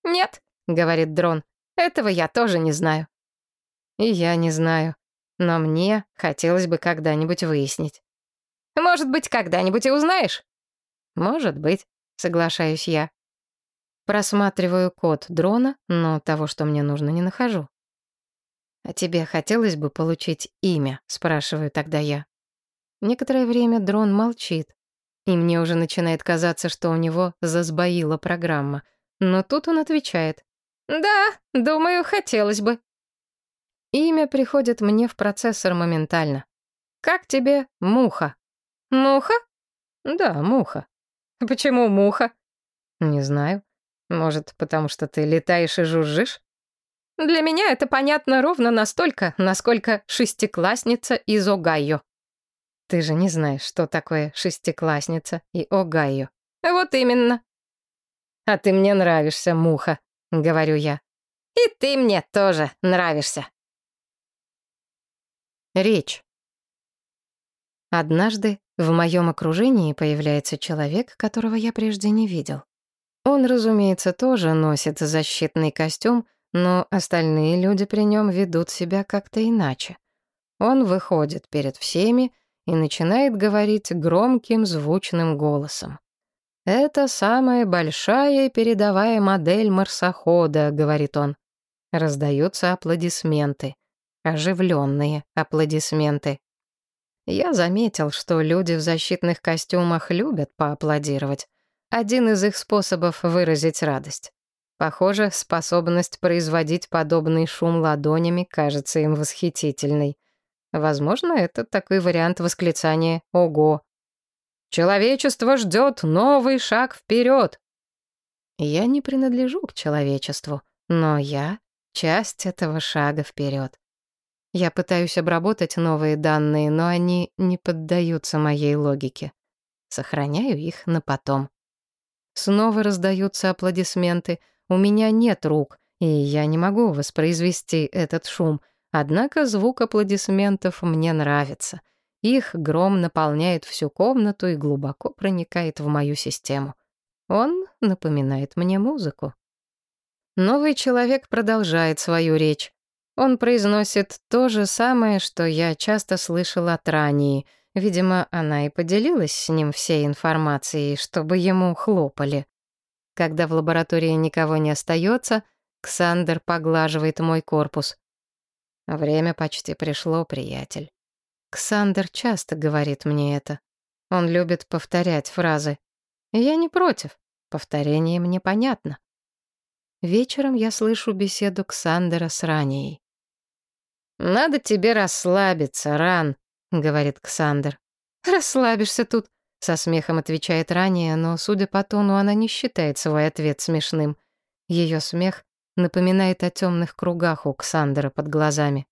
Нет, говорит дрон. Этого я тоже не знаю. И я не знаю. Но мне хотелось бы когда-нибудь выяснить. Может быть, когда-нибудь и узнаешь? Может быть, соглашаюсь я. Просматриваю код дрона, но того, что мне нужно, не нахожу. «А тебе хотелось бы получить имя?» — спрашиваю тогда я. Некоторое время дрон молчит, и мне уже начинает казаться, что у него засбоила программа. Но тут он отвечает. «Да, думаю, хотелось бы». Имя приходит мне в процессор моментально. «Как тебе муха?» «Муха?» «Да, муха». «Почему муха?» «Не знаю. Может, потому что ты летаешь и жужжишь?» Для меня это понятно ровно настолько, насколько шестиклассница из Огайо. Ты же не знаешь, что такое шестиклассница и Огайо. Вот именно. А ты мне нравишься, муха, говорю я. И ты мне тоже нравишься. Речь. Однажды В моем окружении появляется человек, которого я прежде не видел. Он, разумеется, тоже носит защитный костюм, но остальные люди при нем ведут себя как-то иначе. Он выходит перед всеми и начинает говорить громким звучным голосом. «Это самая большая передовая модель марсохода», — говорит он. Раздаются аплодисменты. Оживленные аплодисменты. Я заметил, что люди в защитных костюмах любят поаплодировать. Один из их способов выразить радость. Похоже, способность производить подобный шум ладонями кажется им восхитительной. Возможно, это такой вариант восклицания «Ого!». «Человечество ждет новый шаг вперед!» Я не принадлежу к человечеству, но я — часть этого шага вперед. Я пытаюсь обработать новые данные, но они не поддаются моей логике. Сохраняю их на потом. Снова раздаются аплодисменты. У меня нет рук, и я не могу воспроизвести этот шум. Однако звук аплодисментов мне нравится. Их гром наполняет всю комнату и глубоко проникает в мою систему. Он напоминает мне музыку. Новый человек продолжает свою речь. Он произносит то же самое, что я часто слышал от Рании. Видимо, она и поделилась с ним всей информацией, чтобы ему хлопали. Когда в лаборатории никого не остается, Ксандер поглаживает мой корпус. Время почти пришло, приятель. Ксандер часто говорит мне это. Он любит повторять фразы. Я не против. Повторение мне понятно. Вечером я слышу беседу Ксандера с Ранией. «Надо тебе расслабиться, Ран», — говорит Ксандр. «Расслабишься тут», — со смехом отвечает ранее, но, судя по тону, она не считает свой ответ смешным. Ее смех напоминает о темных кругах у Ксандера под глазами.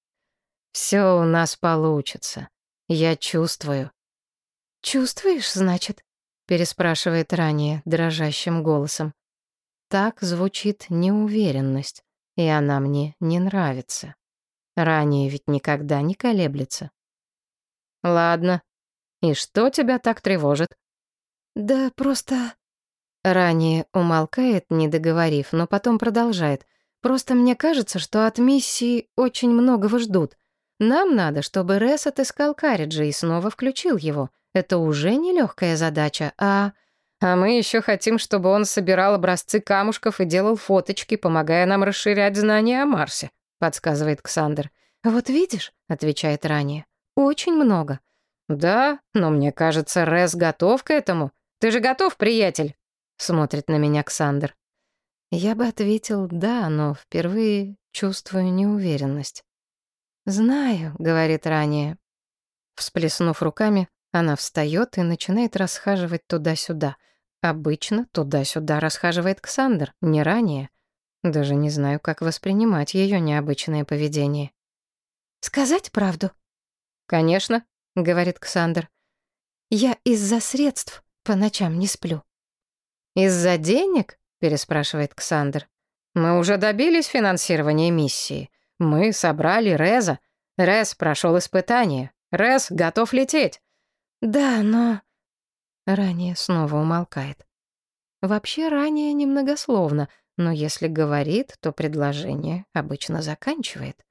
«Все у нас получится. Я чувствую». «Чувствуешь, значит?» — переспрашивает ранее дрожащим голосом. Так звучит неуверенность, и она мне не нравится. Ранее ведь никогда не колеблется. Ладно. И что тебя так тревожит? Да просто... Ранее умолкает, не договорив, но потом продолжает. Просто мне кажется, что от миссии очень многого ждут. Нам надо, чтобы Рес отыскал Карриджа и снова включил его. Это уже нелегкая задача, а... А мы еще хотим, чтобы он собирал образцы камушков и делал фоточки, помогая нам расширять знания о Марсе подсказывает Ксандр. «Вот видишь», — отвечает ранее, — «очень много». «Да, но мне кажется, Рес готов к этому. Ты же готов, приятель?» — смотрит на меня Ксандр. Я бы ответил «да», но впервые чувствую неуверенность. «Знаю», — говорит ранее. Всплеснув руками, она встает и начинает расхаживать туда-сюда. Обычно туда-сюда расхаживает Ксандр, не ранее. Даже не знаю, как воспринимать ее необычное поведение. «Сказать правду?» «Конечно», — говорит Ксандр. «Я из-за средств по ночам не сплю». «Из-за денег?» — переспрашивает Ксандр. «Мы уже добились финансирования миссии. Мы собрали Реза. Рез прошел испытание. Рез готов лететь». «Да, но...» Ранее снова умолкает. Вообще ранее немногословно — но если говорит, то предложение обычно заканчивает.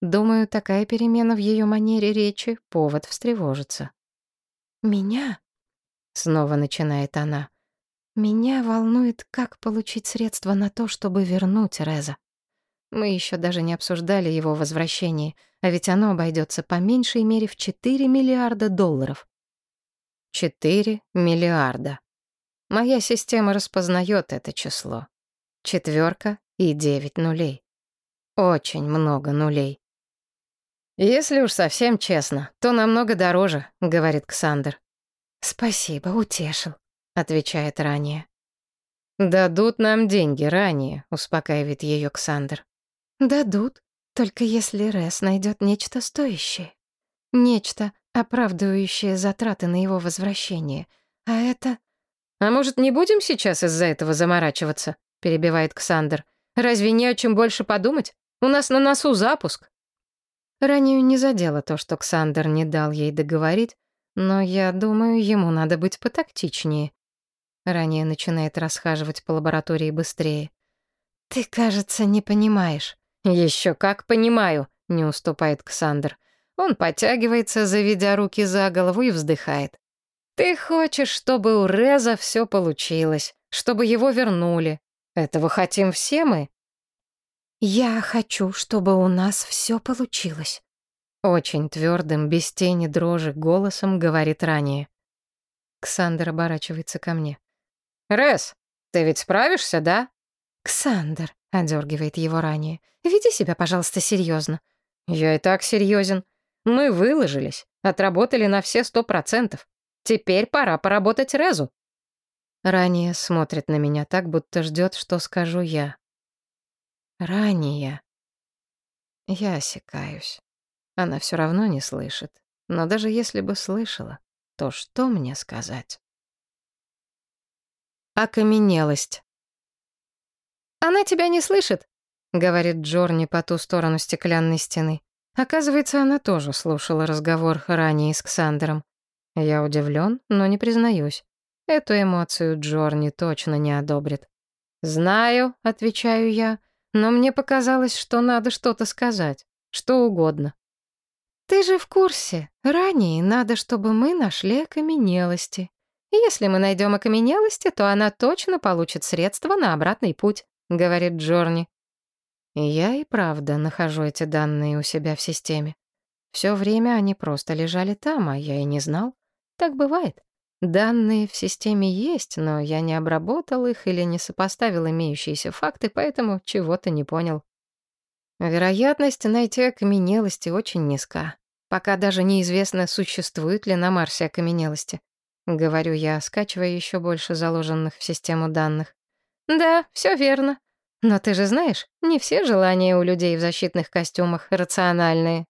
Думаю, такая перемена в ее манере речи — повод встревожиться. «Меня?» — снова начинает она. «Меня волнует, как получить средства на то, чтобы вернуть Реза. Мы еще даже не обсуждали его возвращение, а ведь оно обойдется по меньшей мере в 4 миллиарда долларов». 4 миллиарда. Моя система распознает это число. Четверка и девять нулей. Очень много нулей. «Если уж совсем честно, то намного дороже», — говорит Ксандр. «Спасибо, утешил», — отвечает ранее. «Дадут нам деньги ранее», — успокаивает ее Ксандр. «Дадут, только если Рес найдет нечто стоящее. Нечто, оправдывающее затраты на его возвращение. А это...» «А может, не будем сейчас из-за этого заморачиваться?» Перебивает Ксандр. «Разве не о чем больше подумать? У нас на носу запуск». Ранее не задело то, что Ксандр не дал ей договорить. Но я думаю, ему надо быть потактичнее. Ранее начинает расхаживать по лаборатории быстрее. «Ты, кажется, не понимаешь». Еще как понимаю», — не уступает Ксандр. Он подтягивается, заведя руки за голову и вздыхает. «Ты хочешь, чтобы у Реза все получилось, чтобы его вернули. Этого хотим все мы». «Я хочу, чтобы у нас все получилось», — очень твердым, без тени дрожи голосом говорит ранее. Ксандр оборачивается ко мне. «Рез, ты ведь справишься, да?» «Ксандр», — одергивает его ранее, — «веди себя, пожалуйста, серьезно. «Я и так серьезен. Мы выложились, отработали на все сто процентов. Теперь пора поработать Резу». Ранее смотрит на меня так, будто ждет, что скажу я. Ранее. Я осекаюсь. Она все равно не слышит. Но даже если бы слышала, то что мне сказать? Окаменелость. «Она тебя не слышит», — говорит Джорни по ту сторону стеклянной стены. Оказывается, она тоже слушала разговор ранее с Ксандером. Я удивлен, но не признаюсь. Эту эмоцию Джорни точно не одобрит. «Знаю», — отвечаю я, — «но мне показалось, что надо что-то сказать, что угодно». «Ты же в курсе. Ранее надо, чтобы мы нашли окаменелости. Если мы найдем окаменелости, то она точно получит средства на обратный путь», — говорит Джорни. Я и правда нахожу эти данные у себя в системе. Все время они просто лежали там, а я и не знал. Так бывает. Данные в системе есть, но я не обработал их или не сопоставил имеющиеся факты, поэтому чего-то не понял. Вероятность найти окаменелости очень низка. Пока даже неизвестно, существуют ли на Марсе окаменелости. Говорю я, скачивая еще больше заложенных в систему данных. Да, все верно. Но ты же знаешь, не все желания у людей в защитных костюмах рациональные.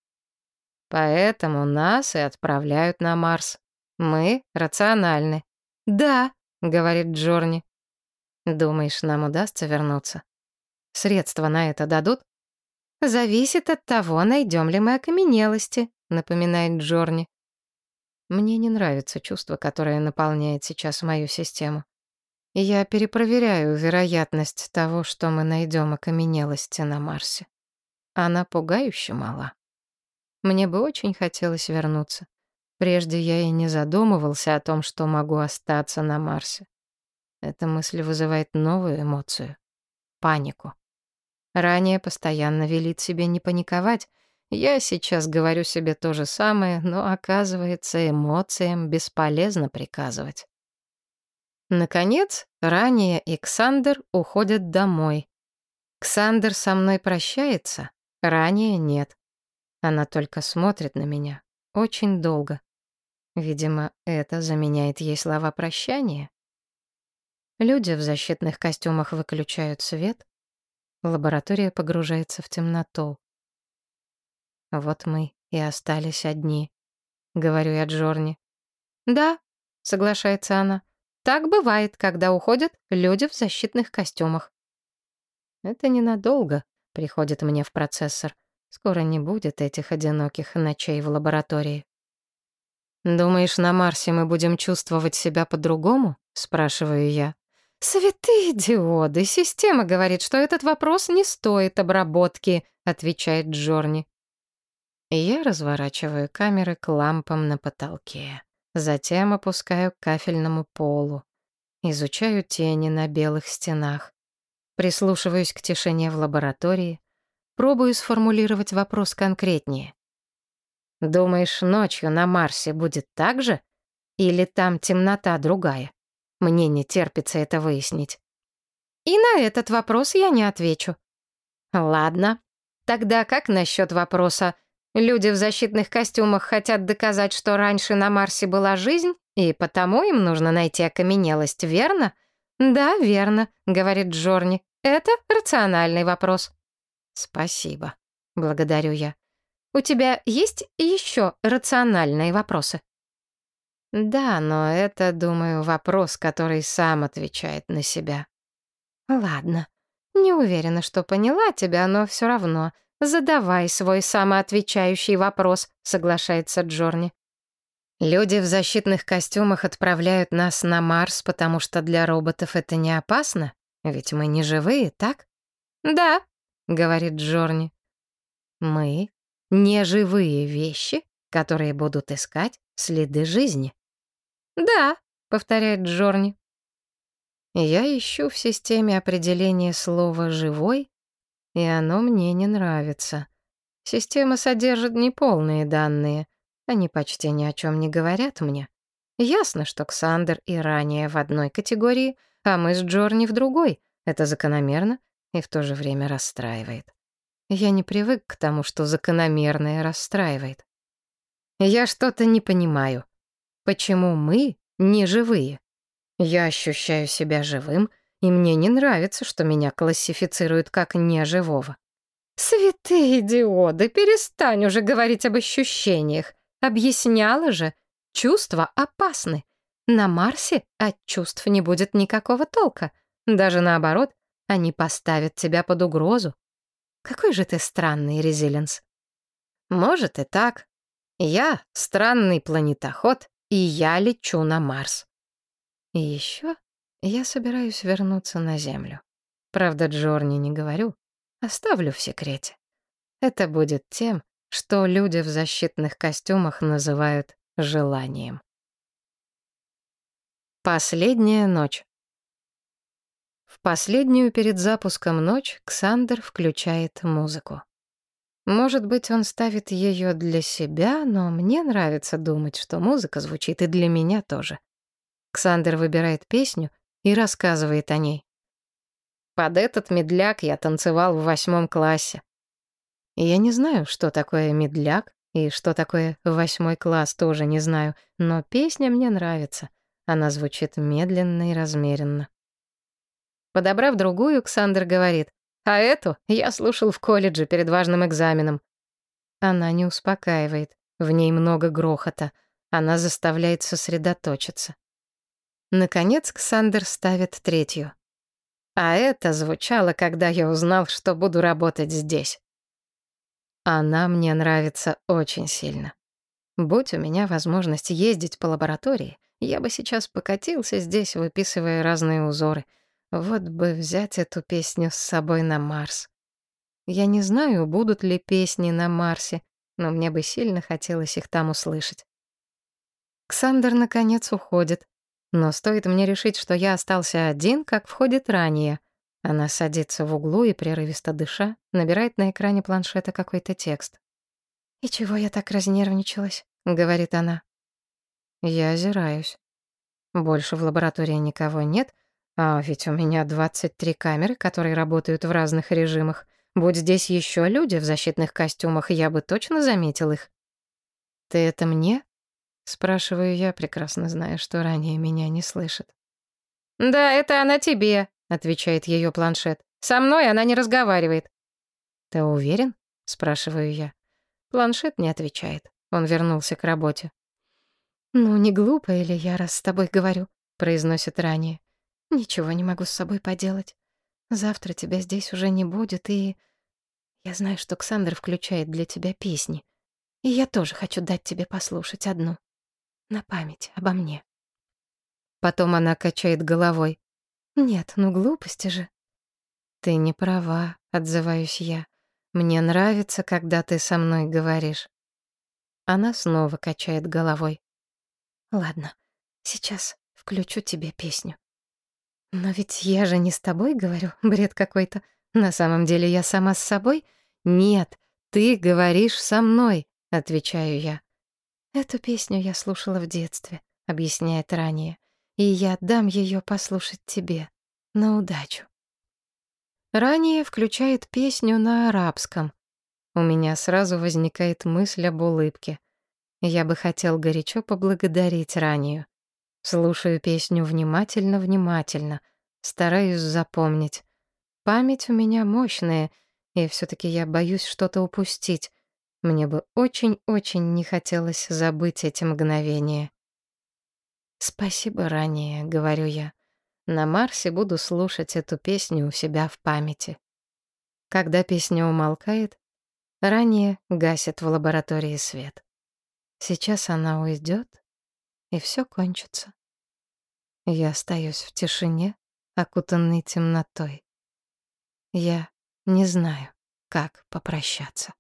Поэтому нас и отправляют на Марс. Мы рациональны. Да, говорит Джорни. Думаешь, нам удастся вернуться? Средства на это дадут? Зависит от того, найдем ли мы окаменелости, напоминает Джорни. Мне не нравится чувство, которое наполняет сейчас мою систему. Я перепроверяю вероятность того, что мы найдем окаменелости на Марсе. Она пугающе мала. Мне бы очень хотелось вернуться. Прежде я и не задумывался о том, что могу остаться на Марсе. Эта мысль вызывает новую эмоцию — панику. Ранее постоянно велит себе не паниковать. Я сейчас говорю себе то же самое, но, оказывается, эмоциям бесполезно приказывать. Наконец, ранее и Ксандер уходят домой. Ксандер со мной прощается, ранее нет. Она только смотрит на меня очень долго. Видимо, это заменяет ей слова прощания. Люди в защитных костюмах выключают свет. Лаборатория погружается в темноту. Вот мы и остались одни, говорю я Джорни. Да, соглашается она. Так бывает, когда уходят люди в защитных костюмах. Это ненадолго, приходит мне в процессор. Скоро не будет этих одиноких ночей в лаборатории. «Думаешь, на Марсе мы будем чувствовать себя по-другому?» — спрашиваю я. «Святые диоды! Система говорит, что этот вопрос не стоит обработки», — отвечает Джорни. Я разворачиваю камеры к лампам на потолке. Затем опускаю к кафельному полу. Изучаю тени на белых стенах. Прислушиваюсь к тишине в лаборатории. Пробую сформулировать вопрос конкретнее. Думаешь, ночью на Марсе будет так же? Или там темнота другая? Мне не терпится это выяснить. И на этот вопрос я не отвечу. Ладно. Тогда как насчет вопроса, Люди в защитных костюмах хотят доказать, что раньше на Марсе была жизнь, и потому им нужно найти окаменелость, верно? Да, верно, говорит Джорни. Это рациональный вопрос. Спасибо. Благодарю я. У тебя есть еще рациональные вопросы? Да, но это, думаю, вопрос, который сам отвечает на себя. Ладно. Не уверена, что поняла тебя, но все равно. «Задавай свой самоотвечающий вопрос», — соглашается Джорни. Люди в защитных костюмах отправляют нас на Марс, потому что для роботов это не опасно, ведь мы не живые, так? Да, говорит Джорни. Мы — неживые вещи, которые будут искать следы жизни. Да, повторяет Джорни. Я ищу в системе определение слова «живой», и оно мне не нравится. Система содержит неполные данные. Они почти ни о чем не говорят мне. Ясно, что Ксандер и ранее в одной категории, а мы с Джорни в другой. Это закономерно и в то же время расстраивает. Я не привык к тому, что закономерное расстраивает. Я что-то не понимаю. Почему мы не живые? Я ощущаю себя живым, и мне не нравится, что меня классифицируют как неживого. «Святые диоды, перестань уже говорить об ощущениях. Объясняла же, чувства опасны. На Марсе от чувств не будет никакого толка. Даже наоборот, они поставят тебя под угрозу. Какой же ты странный, Резилинс. Может и так. Я странный планетоход, и я лечу на Марс. И еще я собираюсь вернуться на Землю. Правда, Джорни не говорю, оставлю в секрете. Это будет тем, что люди в защитных костюмах называют желанием. Последняя ночь. В последнюю перед запуском ночь Ксандер включает музыку. Может быть, он ставит ее для себя, но мне нравится думать, что музыка звучит и для меня тоже. Ксандер выбирает песню и рассказывает о ней. Под этот медляк я танцевал в восьмом классе. Я не знаю, что такое медляк и что такое восьмой класс, тоже не знаю, но песня мне нравится. Она звучит медленно и размеренно. Подобрав другую, Ксандр говорит, «А эту я слушал в колледже перед важным экзаменом». Она не успокаивает, в ней много грохота, она заставляет сосредоточиться. Наконец Ксандр ставит третью. А это звучало, когда я узнал, что буду работать здесь. Она мне нравится очень сильно. Будь у меня возможность ездить по лаборатории, я бы сейчас покатился здесь, выписывая разные узоры — вот бы взять эту песню с собой на Марс. Я не знаю, будут ли песни на Марсе, но мне бы сильно хотелось их там услышать. Ксандер, наконец, уходит. Но стоит мне решить, что я остался один, как входит ранее. Она садится в углу и, прерывисто дыша, набирает на экране планшета какой-то текст. «И чего я так разнервничалась?» — говорит она. Я озираюсь. Больше в лаборатории никого нет, а ведь у меня 23 камеры, которые работают в разных режимах. Будь здесь еще люди в защитных костюмах, я бы точно заметил их. «Ты это мне?» — спрашиваю я, прекрасно зная, что ранее меня не слышит. «Да, это она тебе», — отвечает ее планшет. «Со мной она не разговаривает». «Ты уверен?» — спрашиваю я. Планшет не отвечает. Он вернулся к работе. «Ну, не глупо или я раз с тобой говорю», — произносит ранее. Ничего не могу с собой поделать. Завтра тебя здесь уже не будет, и... Я знаю, что Ксандр включает для тебя песни. И я тоже хочу дать тебе послушать одну. На память обо мне. Потом она качает головой. Нет, ну глупости же. Ты не права, отзываюсь я. Мне нравится, когда ты со мной говоришь. Она снова качает головой. Ладно, сейчас включу тебе песню. Но ведь я же не с тобой говорю, бред какой-то. На самом деле я сама с собой? Нет, ты говоришь со мной, отвечаю я. Эту песню я слушала в детстве, объясняет ранее, и я дам ее послушать тебе. На удачу. Ранее включает песню на арабском. У меня сразу возникает мысль об улыбке. Я бы хотел горячо поблагодарить ранее. Слушаю песню внимательно-внимательно, стараюсь запомнить. Память у меня мощная, и все таки я боюсь что-то упустить. Мне бы очень-очень не хотелось забыть эти мгновения. «Спасибо ранее», — говорю я. На Марсе буду слушать эту песню у себя в памяти. Когда песня умолкает, ранее гасит в лаборатории свет. Сейчас она уйдет, и все кончится. Я остаюсь в тишине, окутанной темнотой. Я не знаю, как попрощаться.